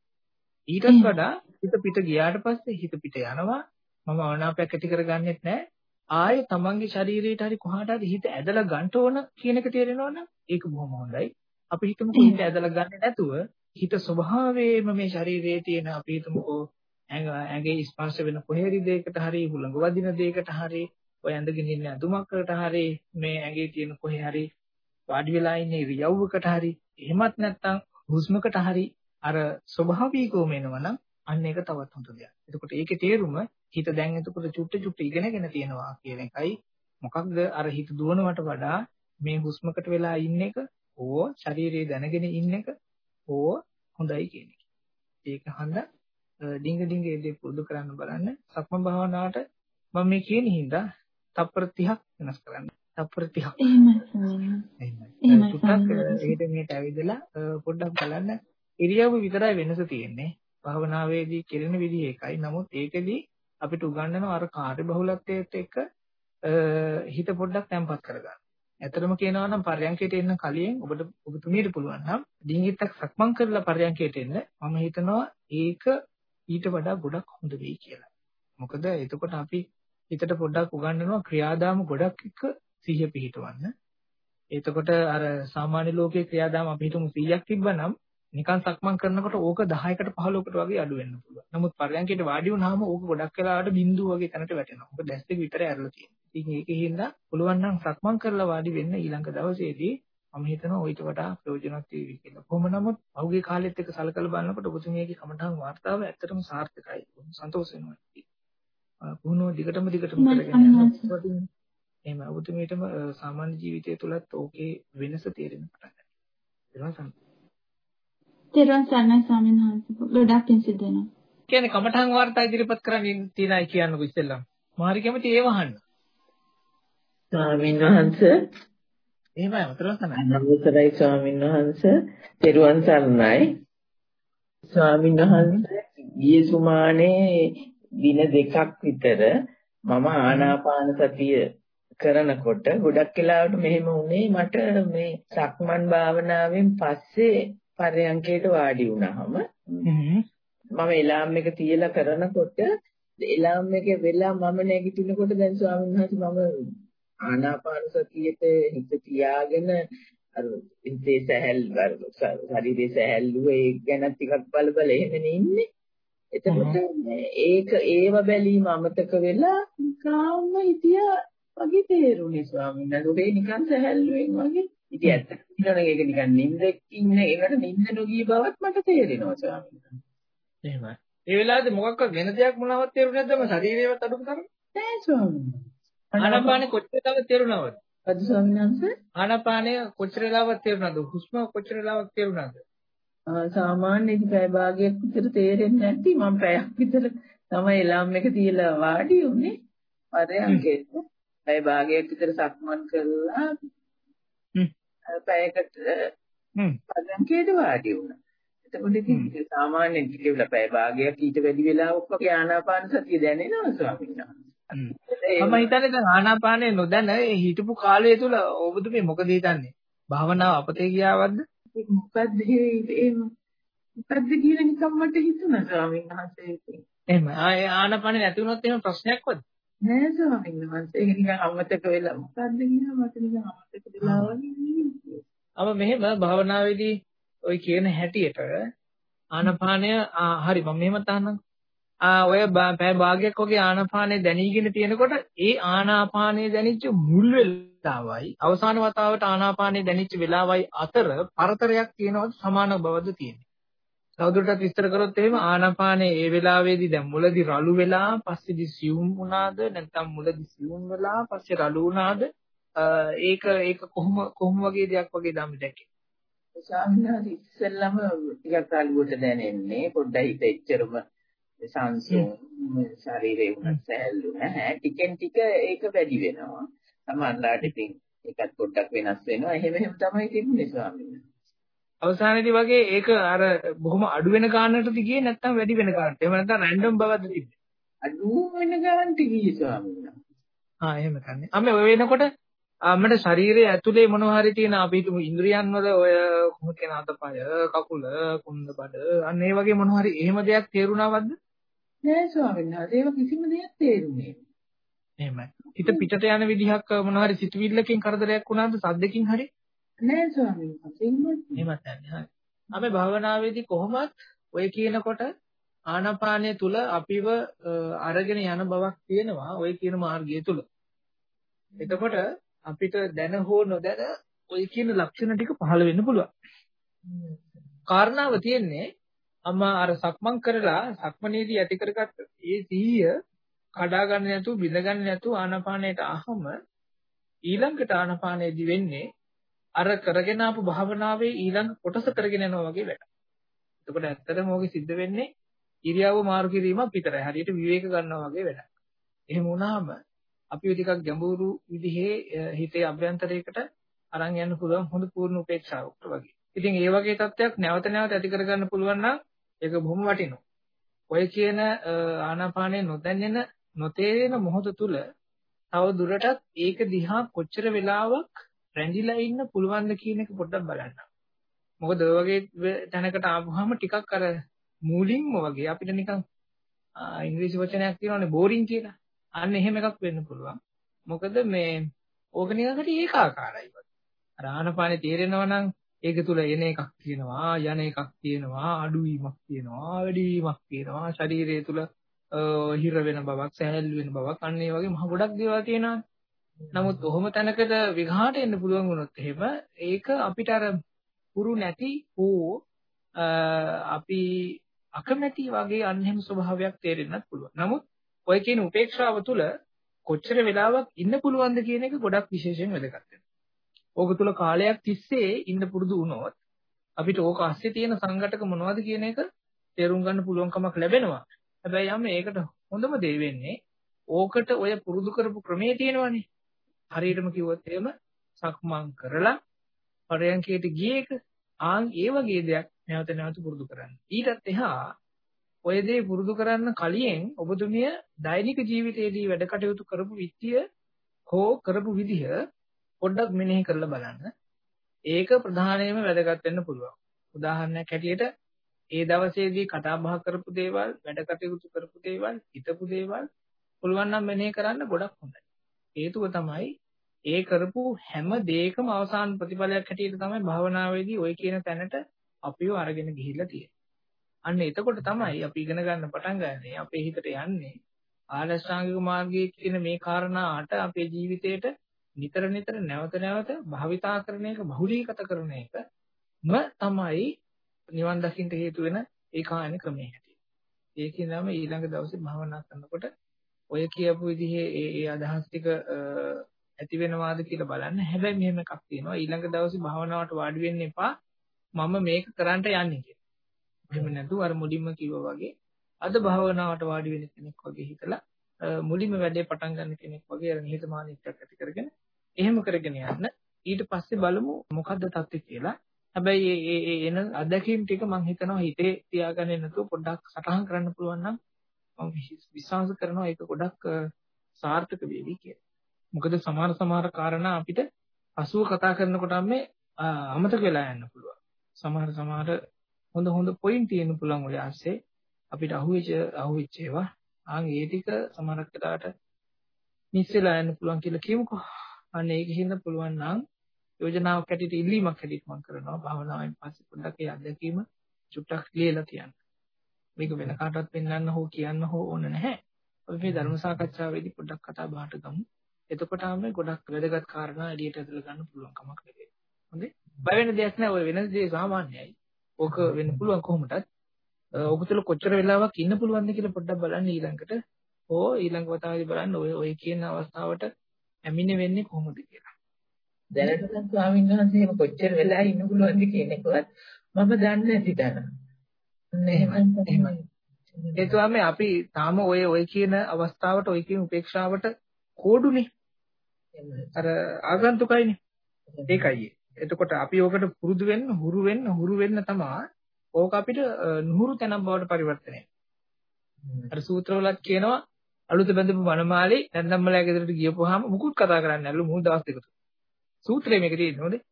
ඊටත් වඩා හිත පිට ගියාට පස්සේ හිත පිට යනවා මම අමනාපයක් ඇති කරගන්නෙත් නැහැ. ආයේ තමන්ගේ ශරීරයට හරි කොහාට හරි හිත ඇදලා ගන්න ඕන කියන එක තේරෙනවනම් ඒක බොහොම හොඳයි. අපි හිතමුකෝ හිත ඇදලා ගන්නේ නැතුව හිත ස්වභාවයෙන්ම මේ ශරීරයේ තියෙන අපි හිතමුකෝ ඇඟේ ස්පර්ශ වෙන කොහේරි දෙයකට හරි හුළඟ වදින දෙයකට හරි ඔය ඇඳගෙන ඉන්න අඳුමකට හරි මේ ඇඟේ තියෙන කොහේ හරි වාඩි වෙලා ඉන්න ඉරියව්වකට හරි එහෙමත් නැත්නම් හුස්මකට හරි අර ස්වභාවිකවම එනවනම් අන්න ඒක තවත් හොඳ දෙයක්. එතකොට ඒකේ තේරුම හිත දැන් එතකොට චුට්ට චුට්ට ඉගෙනගෙන තියෙනවා කියන එකයි මොකක්ද අර හිත දුවනවට වඩා මේ හුස්මකට වෙලා ඉන්න එක ඕ ශරීරයේ දැනගෙන ඉන්න එක ඕ හොඳයි කියන එක. ඒක හන්ද ඩිංග ඩිංග ඒ පුරුදු කරන්න බලන්න. සක්ම භාවනාවට මම මේ කියන හින්දා තප්පර 30ක් වෙනස් කරන්න. තප්පර 30ක්. එහෙමයි. එහෙමයි. ටිකක් එහෙට මෙහෙට ඇවිදලා පොඩ්ඩක් බලන්න ඉරියව්ව විතරයි වෙනස තියෙන්නේ. භාවනාවේදී කෙරෙන විදිහ එකයි. නමුත් ඒකෙදී අපිට උගන්වන අර කාර්ය බහුලත්වයට එක්ක හිත පොඩ්ඩක් තැම්පත් කරගන්න. ඇත්තටම කියනවා නම් පර්යංකයට එන්න කලින් ඔබට ඔබතුමියට පුළුවන් නම් ඩිංගිත්තක් සක්මන් කරලා පර්යංකයට එන්න මම හිතනවා ඒක ඊට වඩා ගොඩක් හොඳ වෙයි කියලා. මොකද එතකොට අපි හිතට පොඩ්ඩක් උගන්වනවා ක්‍රියාදාම ගොඩක් එක්ක සිහිය පිහිටවන්න. එතකොට අර සාමාන්‍ය ලෝකයේ ක්‍රියාදාම අපි හිතමු 100ක් තිබ්බනම් නිකන් සක්මන් කරනකොට ඕක 10කට 15කට වගේ අඩු වෙන්න පුළුවන්. නමුත් පරයන්කයට වාඩි වුණාම ඕක ගොඩක් වෙලාවට බිඳුව වගේ තැනට වැටෙනවා. ඔක දැස් දෙක විතරයි ඇරලා තියෙන්නේ. ඉතින් ඒකෙන් පුළුවන් නම් සක්මන් කරලා වාඩි වෙන්න ඊළඟ දවසේදී මම හිතනවා ඊට වඩා ප්‍රයෝජනවත් වේවි කියලා. කොහොම නමුත් පහුගිය කාලෙත් එක්ක සලකලා බලනකොට ඔබතුමියගේ කමඨාන් වාර්තාව ඇත්තටම සාර්ථකයි. සන්තෝෂ වෙනවා. පුහුණුව දිගටම දිගටම කරගෙන යනවා. එහෙම ඔබතුමියටම සාමාන්‍ය ජීවිතය තුලත් ඕකේ වෙනස තේරෙන්න පටන් ගන්නවා. තෙරුවන් සරණයි ස්වාමීන් වහන්සේ. ගොඩාක් පිං සිද්ධ වෙනවා. කියන්නේ කමඨං වාර්තා ඉදිරිපත් කරන්න තියනයි කියන්නකො ඉස්සෙල්ලා. මාරි කැමති ඒව අහන්න. ස්වාමීන් වහන්සේ එහෙමයි අතලස් තමයි. නමස්තරයි ස්වාමීන් වහන්සේ. තෙරුවන් සරණයි. ස්වාමීන් වහන්සේ ගිය සුමානේ දින දෙකක් විතර මම ආනාපාන සතිය කරනකොට ගොඩක් වෙලාවට මෙහෙම වුණේ මට මේ සක්මන් භාවනාවෙන් පස්සේ පරයන්කේට වාඩි වුණාම මම එලාම් එක තියලා කරනකොට එලාම් එක වෙලා මම නැගිටිනකොට දැන් ස්වාමීන් වහන්සේ මම ආනාපාන සතියේ හිත තියාගෙන අර හිතේ සැහැල් ශරීරයේ සැහැල්ලුව ඒක ගැන ටිකක් බල බල එහෙමනේ ඉන්නේ. එතකොට ඒක ඒව බැලීම අමතක වෙලා කාම හිතියා වගේ තේරුනේ ස්වාමීන් වහන්සේ. නිකන් සැහැල්ලුවෙන් වගේ ඉතින් ඇත්තට කියනවනේ ඒක නිකන් නිින්දක් ඉන්න ඒකට නිින්ද නොගිය බවත් මට තේරෙනවා ස්වාමීන් වහන්සේ. එහෙමයි. ඒ වෙලාවේදී මොකක්වත් වෙන දෙයක් මොනවත් තේරුනේ නැද්ද? මම ශරීරයවත් අඩුම තරම? නෑ ස්වාමීන් වහන්සේ. ආනාපානෙ කොච්චර වෙලාවක් තේරුණාද? අද ස්වාමීන් වහන්සේ ආනාපානය කොච්චර වෙලාවක් තේරුණාද? හුස්ම කොච්චර වෙලාවක් තේරුණාද? සාමාන්‍ය ඉතින් පැය භාගයක් විතර තේරෙන්නේ නැති මම පැයක් විතර තමයි එලාම් එක තියලා වාඩි උනේ. පරයන්කේට පැය භාගයක් විතර සක්මන් කරලා පැයකට පරයන්කේට වාඩි වුණා. එතකොට ඉතින් සාමාන්‍යයෙන් කිලිවල පැය භාගයක් ඊට වැඩි වෙලාවක් වගේ ආනාපාන සතිය දැනෙනවා ස්වාමීන් වහන්සේ. මම හිතන්නේ දැන් ආනාපානය නොදැන ඒ හිටපු කාලය තුල ඔබතුමේ මොකද හිතන්නේ? භාවනාව අපතේ ගියාවද්ද? මොකද්ද ඒ මොකද්ද කියලා නිකම් මට හිතුණා ස්වාමීන් වහන්සේ. එහෙම ආනාපානෙ නැති වුණොත් එහෙම ප්‍රශ්නයක්වද? නෑ ස්වාමීන් වහන්සේ. ඒක නිකන් අමතක වෙලා මොකද්ද කියලා මට නිකන් අමතක වෙලා වගේ. අම මෙහෙම භාවනාවේදී ওই කියන හැටියට ආනාපානය හරි මම මෙහෙම තහනම් ඔය පැය භාගයක් වගේ ආනාපානය දැනීගෙන තියෙනකොට ඒ ආනාපානය දැනිච්ච මුල් වෙලාවයි අවසාන වතාවට ආනාපානය දැනිච්ච වෙලාවයි අතර පරතරයක් තියෙනවද සමාන බවද තියෙන්නේ. තවදුරටත් විස්තර කරොත් එහෙම ආනාපානය ඒ වෙලාවේදී දැන් මුලදී රළු වෙලා පස්සේදී සියුම් වුණාද නැත්නම් මුලදී සියුම් වෙලා පස්සේ රළු වුණාද ඒක ඒක කොහොම කොහොම වගේ දෙයක් වගේ ධම්ම දැක්කේ. ස්වාමීන් වහන්සේ ඉස්සෙල්ලම ටිකක් රළුවට දැනෙන්නේ පොඩ්ඩයි හිත එච්චරම සංසෝම ශරීරේ උනත් සැහැල්ලු නැහැ. ටිකෙන් ටික ඒක වැඩි වෙනවා. සමහරවිට ඉතින් ඒකත් පොඩ්ඩක් වෙනස් වෙනවා. එහෙම එහෙම තමයි තිබුණේ ස්වාමීන් වහන්සේ. අවසානයේදී වගේ ඒක අර බොහොම අඩු වෙන ගානටද ගියේ නැත්නම් වැඩි වෙන ගානට? එහෙම නැත්නම් රැන්ඩම් බවක්ද තිබ්බේ? අඩු වෙන ගානට ගියේ ස්වාමීන් වහන්සේ. ආ එහෙම තමයි. අම්මේ ඔය වෙනකොට අපේ ශරීරයේ ඇතුලේ මොනවා හරි තියෙන අපි හිතමු ඉන්ද්‍රියන් වල ඔය කොහොමද කියන අතපය, කකුල, කුණ්ඩ බඩ අන්න ඒ වගේ මොනවා හරි එහෙම දෙයක් තේරුණාවද්ද? නෑ ස්වාමීන් වහන්සේ ඒව කිසිම දෙයක් තේරුනේ එහෙමයි. හිත පිටට යන විදිහක් මොනවා හරි සිතුවිල්ලකින් කරදරයක් වුණාද සද්දකින් හරි? නෑ ස්වාමීන් වහන්සේ එහෙමත් නැහැ. අපි භාවනාවේදී කොහොමත් ඔය කියනකොට ආනාපානය තුල අපිව අරගෙන යන බවක් තියෙනවා ඔය කියන මාර්ගය තුල. එතකොට අපිට දැන හෝ නොදැන ඔය කියන ලක්ෂණ ටික පහළ වෙන්න පුළුවන්. කාරණාව තියෙන්නේ අම්මා අර සක්මන් කරලා සක්මනේදී ඇති කරගත්ත ඒ සිහිය කඩා ගන්න නැතුව බිඳ ගන්න නැතුව ආනාපානයට අහම ඊළඟට ආනාපානයේදී වෙන්නේ අර කරගෙන ආපු භාවනාවේ ඊළඟ කොටස කරගෙන යනවා වගේ වැඩක්. එතකොට ඇත්තටම ඕකේ සිද්ධ වෙන්නේ ඉරියව්ව මාරු කිරීමක් විතරයි. හරියට විවේක ගන්නවා වගේ වැඩක්. එහෙම වුණාම අපිව ටිකක් ගැඹුරු විදිහේ හිතේ අභ්‍යන්තරයකට අරන් යන්න පුළුවන් හොඳ පූර්ණ උපේක්ෂාවකට වගේ. ඉතින් ඒ වගේ තත්ත්වයක් නැවත නැවත ඇති කරගන්න පුළුවන් නම් ඒක බොහොම වටිනවා. ඔය කියන ආනාපානය නොදැන්නෙන නොතේරෙන මොහොත තුල තව දුරටත් ඒක දිහා කොච්චර වෙලාවක් රැඳිලා ඉන්න පුළුවන්ද කියන එක පොඩ්ඩක් බලන්න. මොකද ඔය වගේ තැනකට ආවම ටිකක් අර මූලින්ම වගේ අපිට නිකන් ඉංග්‍රීසි වචනයක් තියෙනවානේ බෝරින් කියලා. අන්න එහෙම එකක් වෙන්න පුළුවන්. මොකද මේ ඕක නිකන් හරි ඒකාකාරයි. අර ආනපානේ තේරෙනවා නම් ඒක තුල එන එකක් තියෙනවා යන එකක් තියෙනවා අඩුවීමක් තියෙනවා වැඩිවීමක් තියෙනවා ශරීරය තුල හිර වෙන බවක් සැහැල්ලු වෙන බවක් අන්න ඒ වගේ මහ ගොඩක් දේවල් තියෙනවා නමුත් ඔහොම තැනකට විඝාට එන්න පුළුවන් වුණොත් එහෙම ඒක අපිට අර පුරු නැති හෝ අපි අකමැති වගේ අන්හෙම ස්වභාවයක් තේරෙන්නත් පුළුවන්. නමුත් ඔය කියන උපේක්ෂාව තුළ කොච්චර වෙලාවක් ඉන්න පුළුවන්ද කියන එක ගොඩක් විශේෂයෙන් වැදගත් වෙනවා. ඕක තුල කාලයක් තිස්සේ ඉන්න පුරුදු වුණොත් අපිට ඕක ASCII තියෙන සංඝටක මොනවද කියන එක තේරුම් ගන්න පුළුවන්කමක් ලැබෙනවා. හැබැයි යම් මේකට හොඳම දේ වෙන්නේ ඕකට ඔය පුරුදු කරපු ක්‍රමයේ තියෙනවනේ. හරියටම කිව්වොත් එහෙම සක්මන් කරලා පරයන්කයට ගිය එක ආන් ඒ වගේ දෙයක් නැවත නැවත පුරුදු කරන්න. ඊටත් එහා ඔය දේ පුරුදු කරන්න කලින් ඔබතුමිය දෛනික ජීවිතයේදී වැඩ කටයුතු කරපු විත්‍ය හෝ කරපු විදිහ පොඩ්ඩක් මෙනෙහි කරලා බලන්න. ඒක ප්‍රධානයෙන්ම වැදගත් වෙන්න පුළුවන්. උදාහරණයක් හැටියට ඒ දවසේදී කතා බහ කරපු දේවල්, වැඩ කටයුතු කරපු දේවල්, හිතපු දේවල් පුළුවන් නම් මෙනෙහි කරන්න ගොඩක් හොඳයි. හේතුව තමයි ඒ කරපු හැම දෙයකම අවසාන ප්‍රතිඵලයක් හැටියට තමයි භාවනාවේදී ওই කියන තැනට අපිව අරගෙන ගිහිල්ලා තියෙන්නේ. අන්න එතකොට තමයි අපි ඉගෙන ගන්න පටන් ගන්නේ අපේ හිතට යන්නේ ආරෂ්ඨාංගික මාර්ගයේ කියන මේ කාරණාට අපේ ජීවිතේට නිතර නිතර නැවත නැවත භාවිතා කරන එක බහුලීගත කරන එකම තමයි නිවන් දකින්න හේතු වෙන ඒකායන ක්‍රමය හැටියට. ඒකේ නම ඊළඟ දවසේ භාවනා කරනකොට ඔය කියපු විදිහේ ඒ ඒ අදහස් ටික ඇති වෙනවාද කියලා බලන්න. හැබැයි මෙහෙම එකක් තියෙනවා. ඊළඟ දවසේ භාවනාවට වාඩි වෙන්න එපා. මම මේක කරන්න යන්නේ කියලා. එහෙම නැතුව අර මුලින්ම කිව්වා වගේ අද භාවනාවට වාඩි වෙන කෙනෙක් වගේ හිතලා මුලින්ම වැඩේ පටන් ගන්න කෙනෙක් වගේ අර නිහතමානීත්වයක් ඇති කරගෙන එහෙම කරගෙන යන්න ඊට පස්සේ බලමු මොකද්ද තත්ත්වය කියලා. හැබැයි ඒ ඒ එන අත්දැකීම් ටික මම හිතනවා හිතේ තියාගන්නේ නැතුව පොඩ්ඩක් සටහන් කරන්න පුළුවන් නම් මම විශ්වාස කරනවා ඒක ගොඩක් සාර්ථක වේවි කියලා. මොකද සමහර සමහර කාරණා අපිට අසුව කතා කරනකොට මේ අමතක වෙලා යන්න පුළුවන්. සමහර සමහර හොඳ හොඳ පොයින්ට් තියෙන්න පුළුවන් ඔය ASCII අපිට අහුවෙච්ච අහුවෙච්ච ඒවා. ආන් ඒ ටික සමහරක් වෙලාවට මිස් වෙලා යන්න පුළුවන් කියලා කියමුකෝ. අන්න ඒකෙන් පුළුවන් නම් යෝජනාවක් හැටියට ඉල්ලීමක් හැටියට මම කරනවා භාවනාවෙන් පස්සේ පොඩ්ඩක් ඒ අත්දැකීම චුට්ටක් ලියලා තියන්න. මේක වෙන කාටවත් පෙන්වන්න හෝ කියන්න හෝ ඕන නැහැ. අපි මේ ධර්ම සාකච්ඡාවේදී පොඩ්ඩක් කතා බහට ගමු. එතකොට ආමේ ගොඩක් වැදගත් කාරණා එළියට ඇදලා ගන්න පුළුවන් කමක් නැහැ. හොඳේ? බය වෙන දෙයක් නෑ. ඔය වෙන දේ සාමාන්‍යයි. ඕක වෙන්න පුළුවන් කොහොමදත්. ඔබ තුල කොච්චර වෙලාවක් ඉන්න පුළුවන්ද කියලා පොඩ්ඩක් බලන්න ඊළඟට. ඕ ඊළඟ වතාවේදී බලන්න ඔය ඔය කියන අවස්ථාවට ඇමිනේ වෙන්නේ කොහොමද කියලා. දැනටත් ස්වාමීන් වහන්සේ කොච්චර වෙලා ඉන්න පුළුවන්ද කියන එකවත් මම දන්නේ නැති තරම්. එහෙමයි. එහෙමයි. ඒ තමයි අපි තාම ඔය ඔය කියන අවස්ථාවට ඔය කියන උපේක්ෂාවට කෝඩුනේ. අර ආගන්තුකයිනේ. ඒකයි. එතකොට අපි ඕකට පුරුදු වෙන්න, හුරු වෙන්න, හුරු වෙන්න තමයි ඕක අපිට නුහුරු තැනක් බවට පරිවර්තනය. අර සූත්‍රවලත් කියනවා අලුත බඳපු වනමාලේ නැන්දම්මලයා ගෙදරට ගියපුවාම මුකුත් කතා කරන්නේ නැල්ලු මුහුණු දවස් දෙක තුන. සූත්‍රයේ මේක තියෙන්නේ හොඳේ.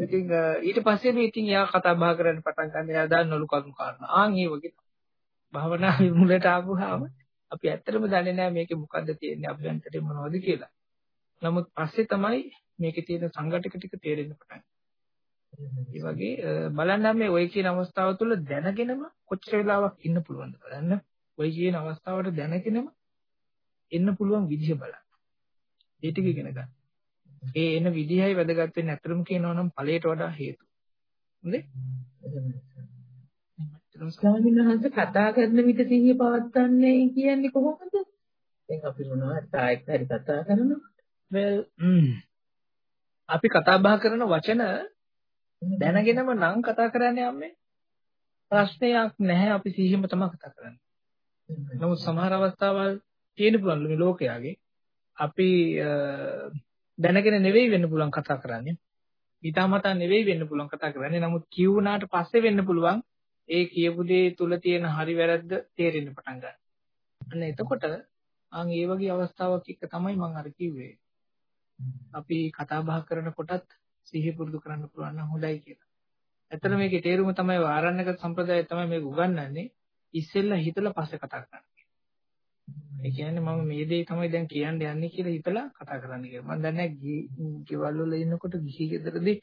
ඉතින් ඊට පස්සේ මේ ඉතින් එයා කතා බහ කරන්න පටන් ගන්න එයා දන්නලු කරුණු කාරණා. ආන් ඒ වගේ භාවනාවේ මුලට ආපුවාම අපි ඇත්තටම දන්නේ නැහැ මේකේ මොකද්ද තියෙන්නේ අභ්‍යන්තරේ මොනවද කියලා. නමුත් පස්සේ තමයි මේකේ තියෙන සංඝටක ටික තේරෙන්න පටන් ඒ වගේ බලන්න මේ ඔය කියන අවස්ථාව තුළ දැනගෙනම කොච්චර වෙලාවක් ඉන්න පුළුවන්ද බලන්න. ඔය කියන අවස්ථාවට දැනගෙනම එන්න පුළුවන් විදිහ බලන්න. ඒ ටික ඉගෙන ගන්න. ඒ එන විදිහයි වැදගත් වෙන්නේ අතරම කියනවා නම් ඵලයට වඩා හේතු. හොඳේ? ස්වාමීන් වහන්සේ කතා කරන විට සිහිය පවත්වන්නේ කියන්නේ කොහොමද? දැන් අපි මොනවද තායික් හරි කතා කරනවා. Well hmm. අපි කතා බහ කරන වචන දැනගෙනම නම් කතා කරන්නේ යන්නේ ප්‍රශ්නයක් නැහැ අපි සිහියම තමයි කතා කරන්නේ. නමුත් සමහර අවස්ථාවල් තියෙන පුළුවන් මේ ලෝකයාගේ අපි දැනගෙන නෙවෙයි වෙන්න පුළුවන් කතා කරන්නේ. ඊටමතා නෙවෙයි වෙන්න පුළුවන් කතා කරන්නේ. නමුත් කියුණාට පස්සේ වෙන්න පුළුවන් ඒ කියපු දේ තුල තියෙන හරි වැරද්ද තේරෙන්න පටන් ගන්නවා. අන්න එතකොට අන් ඒ වගේ අවස්ථාවක් එක්ක තමයි මම අර කිව්වේ. අපි කතා බහ කරනකොටත් සිහිය පුරුදු කරන්න පුළුවන් නම් හොඳයි කියලා. ඇත්තට මේකේ තේරුම තමයි ආරණ්‍යක සම්ප්‍රදාය තමයි මේක උගන්වන්නේ. ඉස්සෙල්ලා හිතලා පස්සේ කතා කරන්න. ඒ කියන්නේ මම මේ දේ තමයි දැන් කියන්න යන්නේ කියලා හිතලා කතා කරන්න කියලා. මම දන්නේ ගෙවල් වල ඉන්නකොට ගිහි ගෙදරදී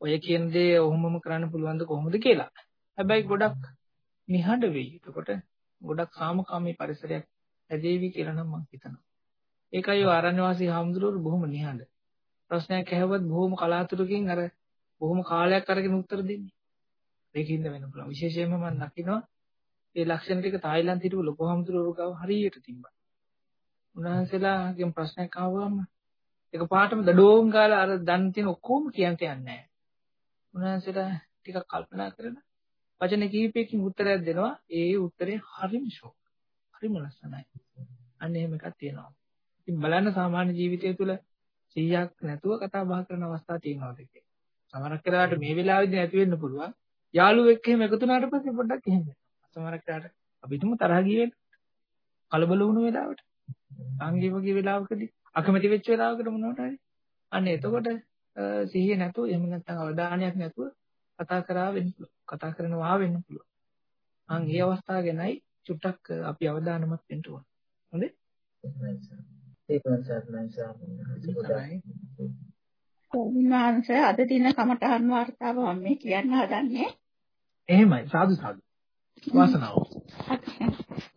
ඔය කියන දේ ඔහොමම කරන්න පුළුවන්ද කොහොමද කියලා. හැබැයි ගොඩක් නිහඬ වෙයි. එතකොට ගොඩක් සාමකාමී පරිසරයක් ඇදෙවි කියලා නම් මම හිතනවා. ඒකයි ආරණ්‍ය වාසී හාමුදුරුවෝ බොහොම නිහඬ. ප්‍රශ්නයක් ඇහුවත් බොහොම කලාතුරකින් අර බොහොම කාලයක් අරගෙන උත්තර දෙන්නේ. මේකින්ද වෙන පුළුවන්. විශේෂයෙන්ම මම දකිනවා ඒ ලක්ෂණ ටික තායිලන්තෙ හිටපු ලොකු හාමුදුරුවෝ ගාව හරියට තිබ්බා. උන්වහන්සේලාගෙන් ප්‍රශ්නයක් ආවම ඒක පාටම දඩෝම් ගාලා අර දන් තියෙන ඔක්කොම කියන්න යන්නේ නැහැ. උන්වහන්සේලා ටිකක් කල්පනා කරලා වචන කිහිපයකින් උත්තරයක් දෙනවා. ඒ උත්තරේ හරිම ෂෝක්. හරිම ලස්සනයි. අන්න එහෙම එකක් තියෙනවා. ඉතින් බලන්න සාමාන්‍ය ජීවිතය තුළ 100ක් නැතුව කතා බහ කරන අවස්ථා තියෙනවා දෙකේ. සමහරක් වෙලාවට මේ වෙලාවෙදි නැති වෙන්න පුළුවන්. යාළුවෙක් එහෙම එකතු වුණාට පස්සේ පොඩ්ඩක් එහෙම වෙනවා. සමහරක් වෙලාවට අපිටම තරහ ගියේ කලබල වුණු වෙලාවට සංගී වගේ වෙලාවකදී අකමැති වෙච්ච වෙලාවකට මොනවට හරි අන්න එතකොට සිහිය නැතුව එහෙම නැත්නම් අවධානයක් නැතුව කතා කරා වෙන්න පුළුවන්. කතා කරනවා වෙන්න පුළුවන්. අන් ඒ අවස්ථාව ගැනයි චුට්ටක් අපි අවධානමත් වෙන්න ඕන. හොඳේ? තේරුවන් සරණයි ස්වාමීන් අද දින කමඨහන් වார்த்தාව මම මේ කියන්න හදන්නේ. එහෙමයි සාදු සාදු. වාසනාව.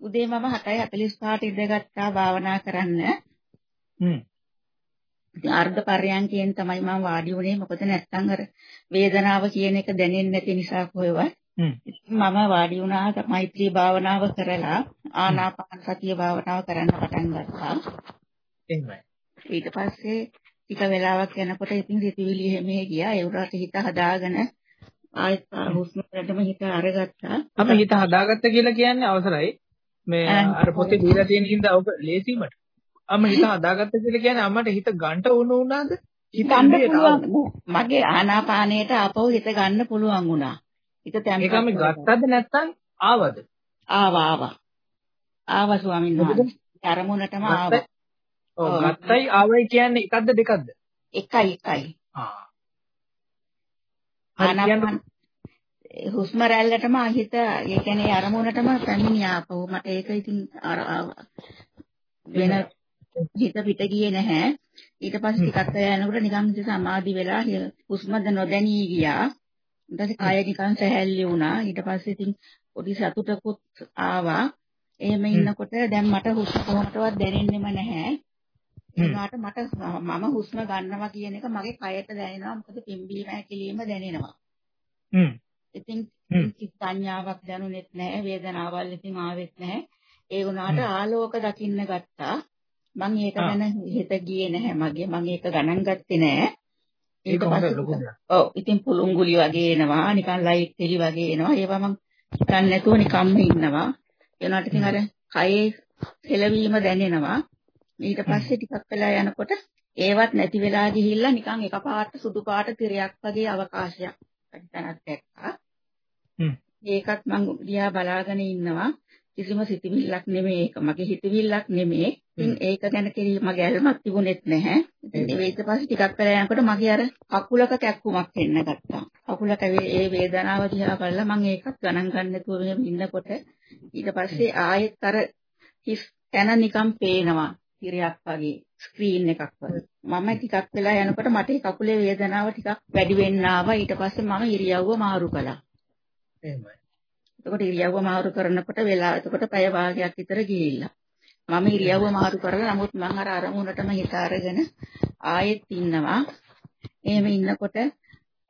උදේ මම 7:45ට ඉඳගත්තා භාවනා කරන්න. හ්ම්. අර්ධ පරයන්කයෙන් තමයි මම වාඩි වුණේ මොකද නැත්තම් අර වේදනාව කියන එක දැනෙන්නේ නැති නිසා කොහෙවත්. මම වාඩි වුණා මෛත්‍රී භාවනාව කරලා ආනාපාන සතිය භාවනාව කරන්න පටන් ගත්තා. එහෙමයි ඊට පස්සේ ටික වෙලාවක් යනකොට ඉතින් සිතුවිලි හැමේ ගියා ඒ උරට හිත හදාගෙන ආයෙත් හුස්ම වලටම හිත අරගත්තා අපි හිත හදාගත්ත කියලා කියන්නේ අවසරයි මේ අර පොතේ දීලා තියෙන හින්දා ඔබ ලේසිමට අම්ම හිත හදාගත්ත කියලා කියන්නේ අම්මට හිත ගන්ට වුණ උනාද? ගන්න පුළුවන්. මගේ ආනාපානයට ආපහු හිත ගන්න පුළුවන් වුණා. හිත තැම්පත්. ඒකම ගත්තද නැත්නම් ආවද? ආවා ආවා. ආවා ස්වාමීන් වහන්සේ. අරමුණටම ආවා. ඔව් ගත්තයි ආවයි කියන්නේ එකක්ද දෙකක්ද? එකයි එකයි. ආ. ආනාපාන හුස්ම රැල්ලටම හිත ඒ කියන්නේ අරමුණටම පැමිණියා මට ඒක ඉතින් අර වෙන හිත පිට ගියේ නැහැ. ඊට පස්සේ ටිකක් යනකොට නිකන් සමාධි වෙලා හුස්මද නොදැනී ගියා. ඊට පස්සේ කය නිකන් සැහැල්ලි වුණා. ඊට පස්සේ ඉතින් පොඩි සතුටකුත් ආවා. එහෙම ඉන්නකොට දැන් මට හුස්ම කොහොමදවත් දැනෙන්නෙම නැහැ. ඒකට මට මම හුස්ම ගන්නවා කියන එක මගේ කයට දැනෙනවා. මොකද පිම්බීම හැකිලිම දැනෙනවා. හ්ම්. ඉතින් සංඥාවක් දැනුනෙත් නැහැ. වේදනාවල් ඉතින් ආවෙත් නැහැ. ඒ වුණාට ආලෝක දකින්න ගත්තා. මම ඒක ගැන හිත ගියේ නැහැ මගේ මම ඒක ගණන් ගත්තේ නැහැ ඒක පස්සේ ඔව් ඉතින් පුලුංගුලි වගේ එනවා නිකන් ලයිට් එලි වගේ එනවා ඒවා මම හිතන්නේ නැතුව නිකම්ම ඉන්නවා ඒනට ඉතින් අර කයේ සෙලවීම දැනෙනවා ඊට පස්සේ ටිකක් වෙලා යනකොට ඒවත් නැති වෙලා ගිහිල්ලා නිකන් එකපාරට සුදු පාට තිරයක් වගේ අවකාශයක් තැනක් දැක්කා ඒකත් මම දිහා බලාගෙන ඉන්නවා කිසිම සිතිවිල්ලක් නෙමෙයි ඒක මගේ හිතවිල්ලක් නෙමෙයි. ඉතින් ඒක ගැන කිරීම ගැල්මක් තිබුණෙත් නැහැ. ඉතින් ඊට පස්සේ ටිකක් කරලා යනකොට මගේ අර කකුලක කැක්කුමක් එන්න ගත්තා. කකුලක ඒ වේදනාව දිහා බලලා මම ඒකත් ගණන් ගන්න නැතුව මෙහෙම ඉන්නකොට ඊට පස්සේ ආයෙත් අර හිස් තැන නිකන් පේනවා. තිරයක් වගේ ස්ක්‍රීන් එකක් වගේ. මම ටිකක් වෙලා යනකොට මට කකුලේ වේදනාව ටිකක් වැඩි වෙන්න ආවා. ඊට පස්සේ මම ඉරියව්ව මාරු කළා. එහෙමයි. එතකොට ඉරියව්ව මාරු කරනකොට වෙලා එතකොට පැය භාගයක් විතර ගිහිල්ලා. මම ඉරියව්ව මාරු කරලා නමුත් මම අර අරමුණටම හිත අරගෙන ආයෙත් ඉන්නවා. එහෙම ඉන්නකොට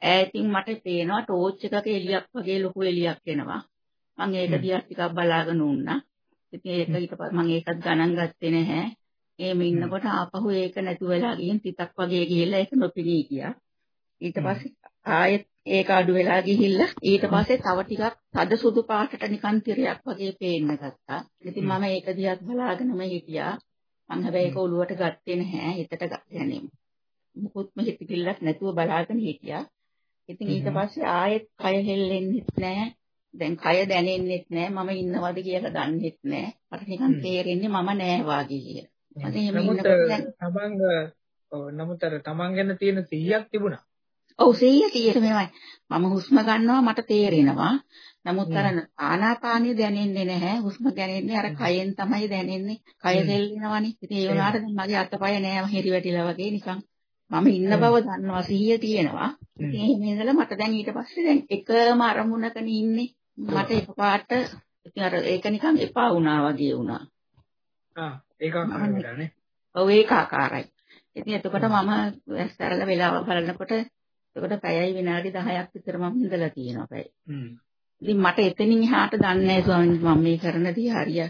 ඈතින් මට පේනවා ටෝච් එකක එළියක් වගේ ලොකු එළියක් එනවා. මම ඒක දිහා ටිකක් බලාගෙන වුණා. ඉතින් ඒක ඊට පස්සේ මම ඒකත් ගණන් ගත්තේ නැහැ. එහෙම ඉන්නකොට ආපහු ඒක නැතු වෙලා ගිහින් තිතක් වගේ ගිහිල්ලා ඒක නොපිනී ගියා. ඊට පස්සේ ආයෙත් ඒක අඩු වෙලා ගිහිල්ලා ඊට පස්සේ තව ටිකක් තද සුදු පාටට නිකන් තිරයක් වගේ පේන්න ගත්තා. ඉතින් මම ඒක දිහා බලාගෙනම හිටියා. මම හැබැයි ඒක ඔලුවට ගත්තේ නැහැ. හිතට يعني මුකුත්ම හිතකිල්ලක් නැතුව බලාගෙන හිටියා. ඉතින් ඊට පස්සේ ආයෙත් කය හෙල්ලෙන්නෙත් නැහැ. දැන් කය දැනෙන්නෙත් නැහැ. මම ඉන්නවද කියලා දන්නෙත් නැහැ. මට නිකන් තේරෙන්නේ මම නෑ වාගේ කියලා. දැන් තමන් නමුත් අර තමන් ගැන තියෙන 100ක් තිබුණා. ඔව් 100 100 මෙවයි. මම හුස්ම ගන්නවා මට තේරෙනවා. නමුත් අර ආනාපානිය දැනෙන්නේ නැහැ. හුස්ම දැනෙන්නේ අර කයෙන් තමයි දැනෙන්නේ. කය දෙල්ලිනවනේ. ඉතින් ඒ වුණාට මගේ අතපය නෑ හිරි වැටිලා වගේ නිකන් මම ඉන්න බව දන්නවා 100 තියෙනවා. ඉතින් එහෙම ඉඳලා මට දැන් ඊට පස්සේ දැන් එකම අරමුණකනේ ඉන්නේ. මට එකපාරට ඉතින් අර ඒක නිකන් එපා වුණා වගේ වුණා. ආ ඒකාකාරයි. ඔව් ඒකාකාරයි. ඉතින් එතකොට මම ඇස්තරලා වෙලාව බලනකොට එතකොට පැයයි විනාඩි 10ක් විතර මම ඉඳලා තියෙනවා පැය. ඉතින් මට එතනින් එහාට දන්නේ නැහැ ස්වාමීන් මම මේ කරන දේ හරිය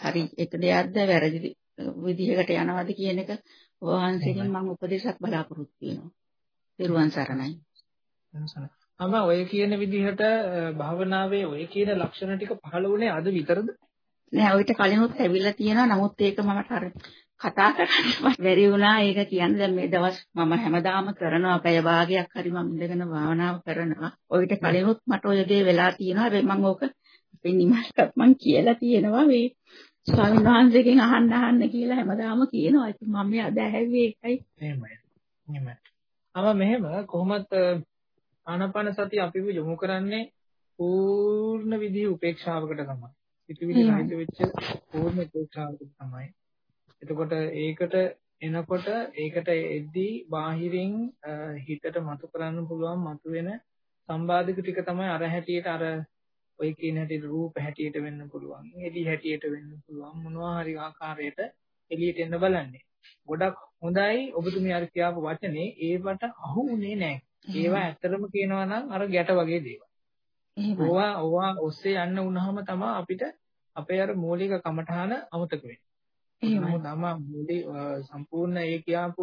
හරි එක දෙයක්ද වැරදි විදිහකට යනවද කියන එක වහන්සේගෙන් මම උපදේශයක් බලාපොරොත්තු වෙනවා. පෙරුවන් සරණයි. අම ඔය කියන විදිහට භාවනාවේ ඔය කියන ලක්ෂණ ටික පහළ වුණේ අද විතරද? නෑ ඔයිට කලිනුත් ඇවිල්ලා තියෙනවා. නමුත් ඒක මම අර කතා කරන්න බැරි වුණා ඒක කියන්නේ දැන් මේ දවස් මම හැමදාම කරනවා පැය භාගයක් හරි මම ඉඳගෙන භාවනාව කරනවා. ඔයිට කලිනුත් මට ඔය දේ වෙලා තියෙනවා. හැබැයි මම ඕක නිමස්කත් මම කියලා තියෙනවා මේ ස්වාමීන් වහන්සේගෙන් අහන්න අහන්න කියලා හැමදාම කියනවා. ඉතින් මම මේ අද ඇහැව්වේ ඒකයි. එහෙමයි. එහෙමයි. අම මෙහෙම කොහොමත් ආනාපාන සතිය අපිව යොමු කරන්නේ පූර්ණ විදිහේ උපේක්ෂාවකට තමයි. සිතුවිලි රහිත වෙච්ච පූර්ණ උපේක්ෂාවකට තමයි. එතකොට ඒකට එනකොට ඒකට එද්දී බාහිරින් හිතට මතු කරන්න පුළුවන් මතුවෙන සම්බාධක ටික තමයි අර හැටියට අර ඔය කියන හැටියට රූප හැටියට වෙන්න පුළුවන් එළි හැටියට වෙන්න පුළුවන් මොනවා හරි ආකාරයකට එළියට එන්න බලන්නේ ගොඩක් හොඳයි ඔබතුමිය අර කියාපු වචනේ ඒවට අහු උනේ නැහැ ඒවා ඇත්තටම කියනවා නම් අර ගැට වගේ දේවල්. ඕවා ඕවා ඔස්සේ යන්න වුණාම තමයි අපිට අපේ අර මූලික කමඨාන අමතක වෙන්නේ. නමුත් අම මූලික සම්පූර්ණ ඒ කියාපු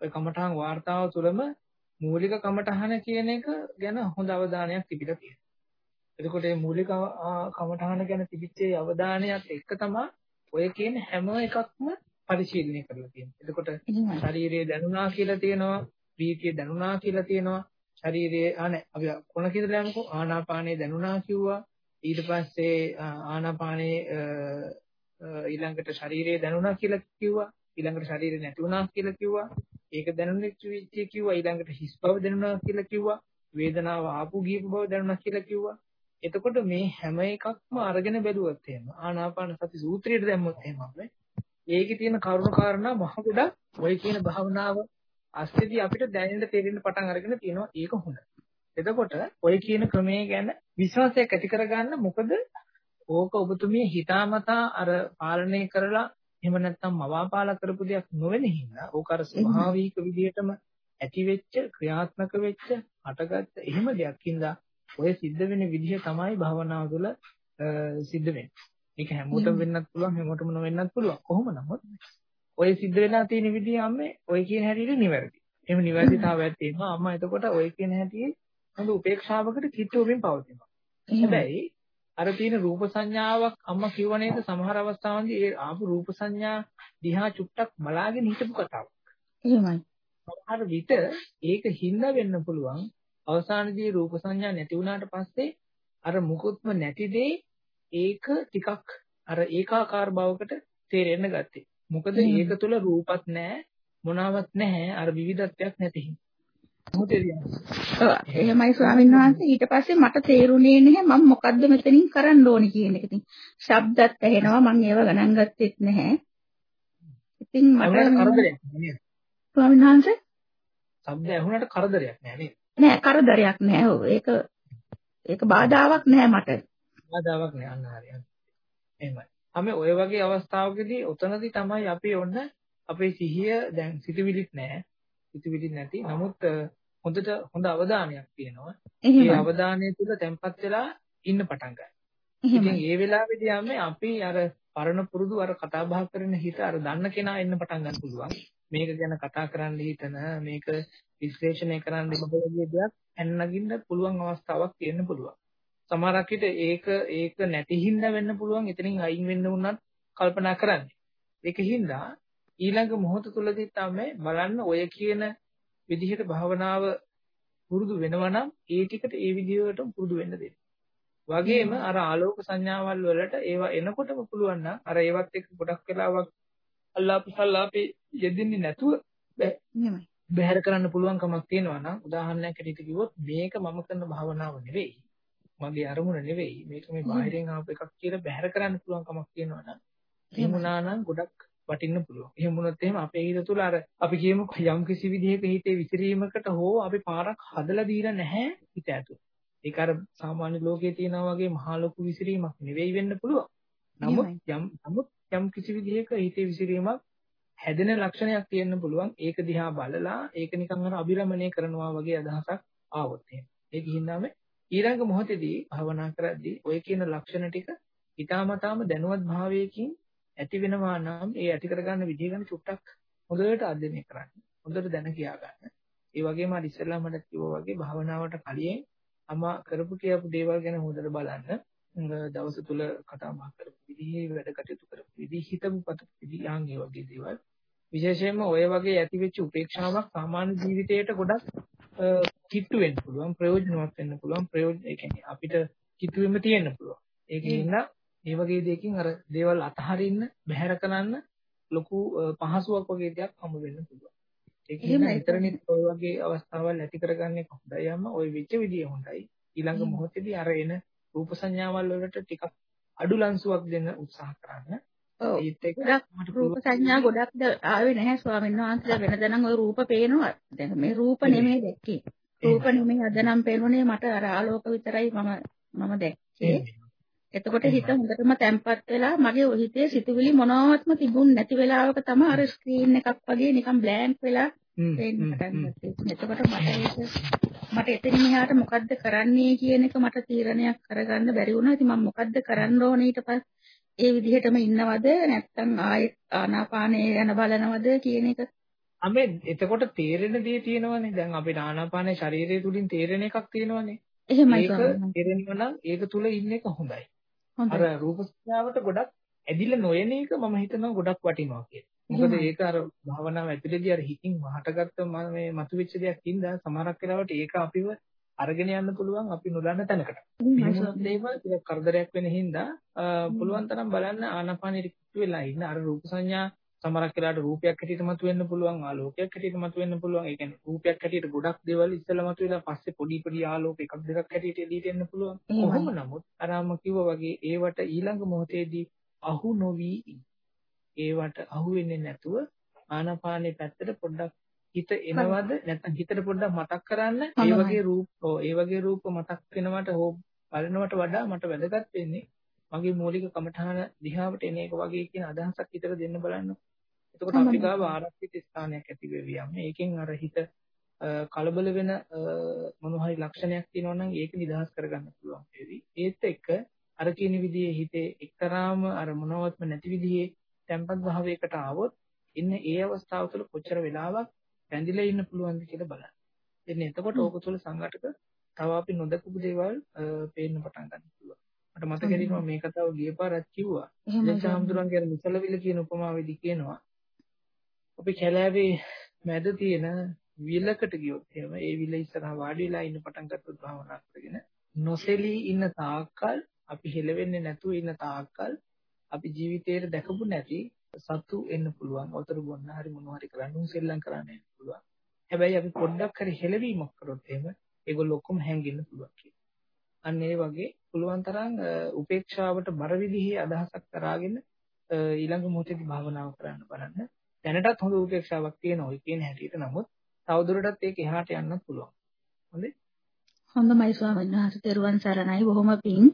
කමඨාන් වார்த்தාව තුළම මූලික කමඨාන කියන එක ගැන හොඳ අවධානයක් තිබිලා තියෙනවා. එතකොට මේ මූලික කමඨාන ගැන තිබිච්ච අවධානයත් එක්ක තමයි ඔය කියන හැම එකක්ම පරිශීලනය කරලා තියෙන්නේ. එතකොට ශරීරය දැනුණා කියලා තියෙනවා, ප්‍රීතිය දැනුණා කියලා තියෙනවා, ශරීරයේ ආ නෑ අපි කොන කියලා යමුකෝ ආනාපානේ දැනුණා කිව්වා. ඊට පස්සේ ආනාපානේ ඊළඟට ශරීරයේ දැනුණා කියලා කිව්වා. ඊළඟට ශරීරේ නැති වුණා කියලා කිව්වා. ඒක දැනුනෙච්ච විදිය කිව්වා. ඊළඟට හිස් බව දැනුණා කියලා කිව්වා. වේදනාව ආපු ගියපු බව දැනුණා කියලා කිව්වා. එතකොට මේ හැම එකක්ම අරගෙන බැලුවොත් එහෙම ආනාපාන සති සූත්‍රයට දැම්මොත් එහෙම අපි ඒකේ තියෙන කරුණු කාරණා මහ ගොඩක් ඔය කියන භාවනාව අස්සෙදි අපිට දැනෙන්න තේරෙන්න පටන් අරගෙන තියෙනවා ඒක හොඳ. එතකොට ඔය කියන ක්‍රමයේ ගැන විශ්වාසයක් ඇති කරගන්න මොකද ඕක ඔබතුමිය හිතාමතා අර පාලනය කරලා එහෙම නැත්නම් මවාපාලා කරපු දෙයක් නොවෙන හින්දා ඕක අර ස්වභාවික විදිහටම ඇති වෙච්ච ක්‍රියාත්මක වෙච්ච හටගත්ත එහෙම දෙයක් හින්දා ඔය සිද්ධ වෙන විදිහ තමයි භවනාව තුළ සිද්ධ වෙන්නේ. ඒක හැමෝටම වෙන්නත් පුළුවන් හැමෝටම නොවෙන්නත් පුළුවන්. කොහොම නමුත් ඔය සිද්ධ වෙලා තියෙන විදිහ අම්මේ ඔය කියන හැටියට නිවැරදි. එහෙම නිවැරදිතාවයක් තියෙනවා. අම්මා එතකොට ඔය කියන හැටියේ හොඳ උපේක්ෂාවකට කිට්ටුවකින් පවතිනවා. හැබැයි අර තියෙන රූප සංඥාවක් අම්මා කිව්ව නේද සමහර අවස්ථාවන්දී ඒ ආපු රූප සංඥා දිහා චුට්ටක් බලාගෙන හිටපු කතාවක්. එහෙමයි. සමහර විට ඒක හිඳ වෙන්න පුළුවන් අවසානයේදී රූප සංඥා නැති වුණාට පස්සේ අර මුකුත්ම නැති දෙයි ඒක ටිකක් අර ඒකාකාර බවකට තේරෙන්න ගත්තේ. මොකද ඒක තුල රූපත් නැහැ මොනවත් නැහැ අර විවිධත්වයක් නැති හින්දා. එහෙමයි ස්වාමීන් වහන්සේ ඊට පස්සේ මට තේරුණේ නැහැ මම මොකද්ද මෙතනින් කරන්න ඕනේ කියන එක. ඉතින් ශබ්දත් ඇහෙනවා මම ඒව ගණන් ගත්තෙත් නැහැ. ඉතින් මට කරදරයක් නේද? ස්වාමීන් වහන්සේ ශබ්ද ඇහුණාට කරදරයක් නෑ නේද? නෑ කරදරයක් නෑ. ඔව් ඒක ඒක බාධාවක් නෑ මට. බාධාවක් නෑ අන්න හරියට. එහෙමයි. අපි ඔය වගේ අවස්ථාවකදී උතනදී තමයි අපි ඔන්න අපේ සිහිය දැන් සිතුවිලිත් නැහැ. සිතුවිලිත් නැති. නමුත් හොඳට හොඳ අවධානයක් තියෙනවා. ඒ අවධානය තුල තැම්පත් වෙලා ඉන්න පටන් ගන්නවා. ඉතින් ඒ වෙලාවේදී යන්නේ අපි අර පරණ පුරුදු අර කතා බහ කරන හිත අර දන්න කෙනා එන්න පටන් ගන්න පුළුවන්. මේක ගැන කතා කරන්න හිතන මේක විශ්ලේෂණය කරන්න මොකද දෙයක් ඇන්නගින්න පුළුවන් අවස්ථාවක් තියෙන්න පුළුවන්. සමහරක් විට ඒක ඒක නැති හින්දා වෙන්න පුළුවන් එතනින් අයින් වෙන්න උනත් කල්පනා කරන්නේ. ඒක හින්දා ඊළඟ මොහොත තුලදී තමයි බලන්න ඔය කියන විදිහට භාවනාව පුරුදු වෙනවා නම් ඒ ටිකට ඒ විදිහටම පුරුදු වෙන්න දෙන්න. වගේම අර ආලෝක සංඥාවල් වලට ඒවා එනකොටම පුළුවන් නම් අර ඒවත් එක්ක ගොඩක් වෙලාවක් අල්ලාපි සල්ලාපි යෙදෙන්නේ නැතුව බැහැර කරන්න පුළුවන් කමක් තියෙනවා නම් උදාහරණයක් ඇටියට කිව්වොත් මේක මම කරන භාවනාව නෙවෙයි. මගේ අරමුණ නෙවෙයි මේක මේ බාහිරින් ආපු එකක් කියලා බැහැර කරන්න පුළුවන් කමක් තියෙනවා නම් එහෙම වුණා නම් ගොඩක් වටින්න පුළුවන්. එහෙම වුණොත් එහෙම අපේ හිත තුළ අර අපි කියමු යම් කිසි විදිහක හිතේ විසිරීමකට හෝ අපි පාරක් හදලා දීලා නැහැ හිත ඇතුළේ. ඒක අර සාමාන්‍ය ලෝකයේ තියෙනා වගේ මහා ලොකු විසිරීමක් නෙවෙයි වෙන්න පුළුවන්. නමුත් යම් නමුත් යම් කිසි විදිහක හිතේ විසිරීමක් හැදෙන ලක්ෂණයක් තියෙන්න පුළුවන්. ඒක දිහා බලලා ඒක නිකන් අර අබිරමණය කරනවා වගේ අදහසක් ආවොත් එහෙම. ඒක හින්දාම ඊළඟ මොහොතේදී භවනා කරද්දී ඔය කියන ලක්ෂණ ටික ඊටාමතාම දැනුවත් භාවයකින් ඇති වෙනවා නම් ඒ ඇති කරගන්න විදිහ ගැන චුට්ටක් හොඳට අධ්‍යයනය කරන්න. හොඳට දැන කියා ගන්න. ඒ වගේම අර ඉස්සෙල්ලා මට කිව්වා වගේ භවනාවට කලින් අමා කරපු කියපු දේවල් ගැන හොඳට බලන්න. දවස තුල කතා බහ කරපු විදිහේ වැඩ කටයුතු කරපු විදිහ හිතපු පත විදිහ ආන් ඒ වගේ දේවල් විශේෂයෙන්ම ඔය වගේ ඇතිවෙච්ච උපේක්ෂාවක් සාමාන්‍ය ජීවිතයට ගොඩක් කිට්ටු වෙන්න පුළුවන් ප්‍රයෝජනවත් වෙන්න පුළුවන් ප්‍රයෝජන ඒ කියන්නේ අපිට කිට්ටු වෙන්න තියෙන්න පුළුවන්. ඒකෙන් ඉන්න මේ වගේ දෙයකින් අර දේවල් අතහරින්න බැහැර කරන්න ලොකු පහසුවක් වගේ දෙයක් හම්බ වෙන්න පුළුවන්. ඒක නිසා විතරනේ ඔය වගේ අවස්ථාවල් ඇති කරගන්නේ කොහොමදයි අම්මා? ওই වෙච්ච විදිය හොඳයි. ඊළඟ මොහොතේදී අර එන රූප සංඥාවල් වලට ටිකක් අඩු ලන්සුවක් දෙන්න උත්සාහ කරන්න. ඒත් එක්ක ගොඩක් රූප සංඥා ගොඩක්ද ආවේ නැහැ ස්වාමීන් වහන්සේලා වෙනද නම් ওই රූප පේනවා. දැන් මේ රූප නෙමෙයි දැක්කේ. රූප නෙමෙයි අද නම් පේනුනේ මට අර ආලෝක විතරයි මම මම දැක්කේ. එතකොට හිත හොඳටම තැම්පත් වෙලා මගේ හිතේ සිතුවිලි මොනවත්ම තිබුණ නැති වෙලාවක තමයි අර ස්ක්‍රීන් එකක් වගේ නිකන් බ්ලැන්ක් වෙලා පේන්න පටන් ගත්තේ. එතකොට මට ඒක මට එතන මෙහාට මොකද්ද කරන්නේ කියන එක මට තීරණයක් කරගන්න බැරි වුණා. ඉතින් මම මොකද්ද කරන්න ඕනේ ඊට පස්සේ ඒ විදිහටම ඉන්නවද? නැත්නම් ආයෙත් ආනාපානය ගැන බලනවද කියන එක? අමේ එතකොට තේරෙන දේ තියෙනවනේ. දැන් අපේ ආනාපානයේ ශරීරය තුලින් තේරෙන එකක් තියෙනවනේ. එහෙමයි ඒක තේරෙනවා නම් ඒක තුල ඉන්න එක හොඳයි. අර රූප සංඥාවට ගොඩක් ඇදිලා නොයන එක මම හිතනවා ගොඩක් වටිනවා කියලා. මොකද ඒක අර භාවනාව ඇතුළේදී අර හිතින් වහටගත්ත මේ මතුවෙච්ච දෙයක් ඉඳලා සමහරක් වෙලාවට ඒක අපිව අරගෙන යන්න පුළුවන් අපි නොදන්න තැනකට. එහෙම දේවල් ටිකක් කරදරයක් වෙන හින්දා පුළුවන් තරම් බලන්න ආනාපානෙ රික්ට් වෙලා ඉන්න. අර රූප සංඥා සමහරක් වෙලාවට රූපයක් හැටියට මතුවෙන්න පුළුවන් ආලෝකයක් හැටියට මතුවෙන්න පුළුවන්. ඒ කියන්නේ රූපයක් හැටියට ගොඩක් දේවල් ඉස්සෙල්ලා මතුවෙලා පස්සේ පොඩි පොඩි ආලෝක එකක් දෙකක් හැටියට එළියට එන්න පුළුවන්. කොහොම නමුත් අරම කිව්වා වගේ ඒවට ඊළඟ මොහොතේදී අහු නොවි. ඒවට අහු වෙන්නේ නැතුව ආනාපානේ පැත්තට පොඩ්ඩක් හිත එනවද නැත්නම් හිතට පොඩ්ඩක් මතක් කරන්න ඒ වගේ රූප ඒ වගේ රූප මතක් වෙනවට හෝ බලනවට වඩා මට වැදගත් වෙන්නේ මගේ මූලික කමඨාන දිහාවට එන එක වගේ කියන අදහසක් හිතට දෙන්න බලන්න. එතකොට අපි ගාව ආරක්ෂිත ස්ථානයක් ඇති වෙවි යන්නේ. ඒකෙන් අර හිත කලබල වෙන මොන හරි ලක්ෂණයක් තියෙනවා නම් ඒක නිදහස් කරගන්න පුළුවන් වේවි. ඒත් එක්ක අර කියන විදිහේ හිතේ එක්තරාම අර මොනවත්ම නැති විදිහේ tempat භාවයකට ආවොත් ඉන්න ඒ අවස්ථාව තුළ කොච්චර වෙලාවක් රැඳිලා ඉන්න පුළුවන්ද කියලා බලන්න. එන්නේ එතකොට ඕක තුළ සංඝටක තව අපි නොදකපු දේවල් පේන්න පටන් ගන්න පුළුවන්. මට මතක හිටිනවා මේ කතාව ගිය පාරක් කිව්වා. හාමුදුරන්ගේ අර මුසලවිල කියන උපමාවේදී කියනවා අපි කැලෑවේ මැද තියෙන විලකට ගියොත් එහෙම ඒ විල ඉස්සරහා වාඩි වෙලා ඉන්න පටන් ගත්තොත් භාවනා කරගෙන නොසෙලී ඉන්න තාක්කල් අපි හෙලවෙන්නේ නැතුව ඉන්න තාක්කල් අපි ජීවිතේට දැකපු නැති සතු එන්න පුළුවන්. වතුර බොන්න හරි මොනවා හරි කරන්න උන් සෙල්ලම් කරන්න පුළුවන්. හැබැයි අපි පොඩ්ඩක් හරි හෙලවීමක් කරොත් එහෙම ඒගොල්ලෝ ඔක්කොම හැංගෙන්න පුළුවන් කියලා. අන්න ඒ වගේ පුළුවන් තරම් උපේක්ෂාවට බර විදිහේ අදහසක් කරාගෙන ඊළඟ මොහොතේදී භාවනාව කරන්න බලන්න. දැනටත් හොඳ උපේක්ෂාවක් තියෙනවා. ඔය කියන හැටියට නමුත් තවදුරටත් ඒක එහාට යන්නත් පුළුවන්. හොඳේ? හොඳයි ස්වාමීන් වහන්සේ. ත්වන් සරණයි බොහොම පිං.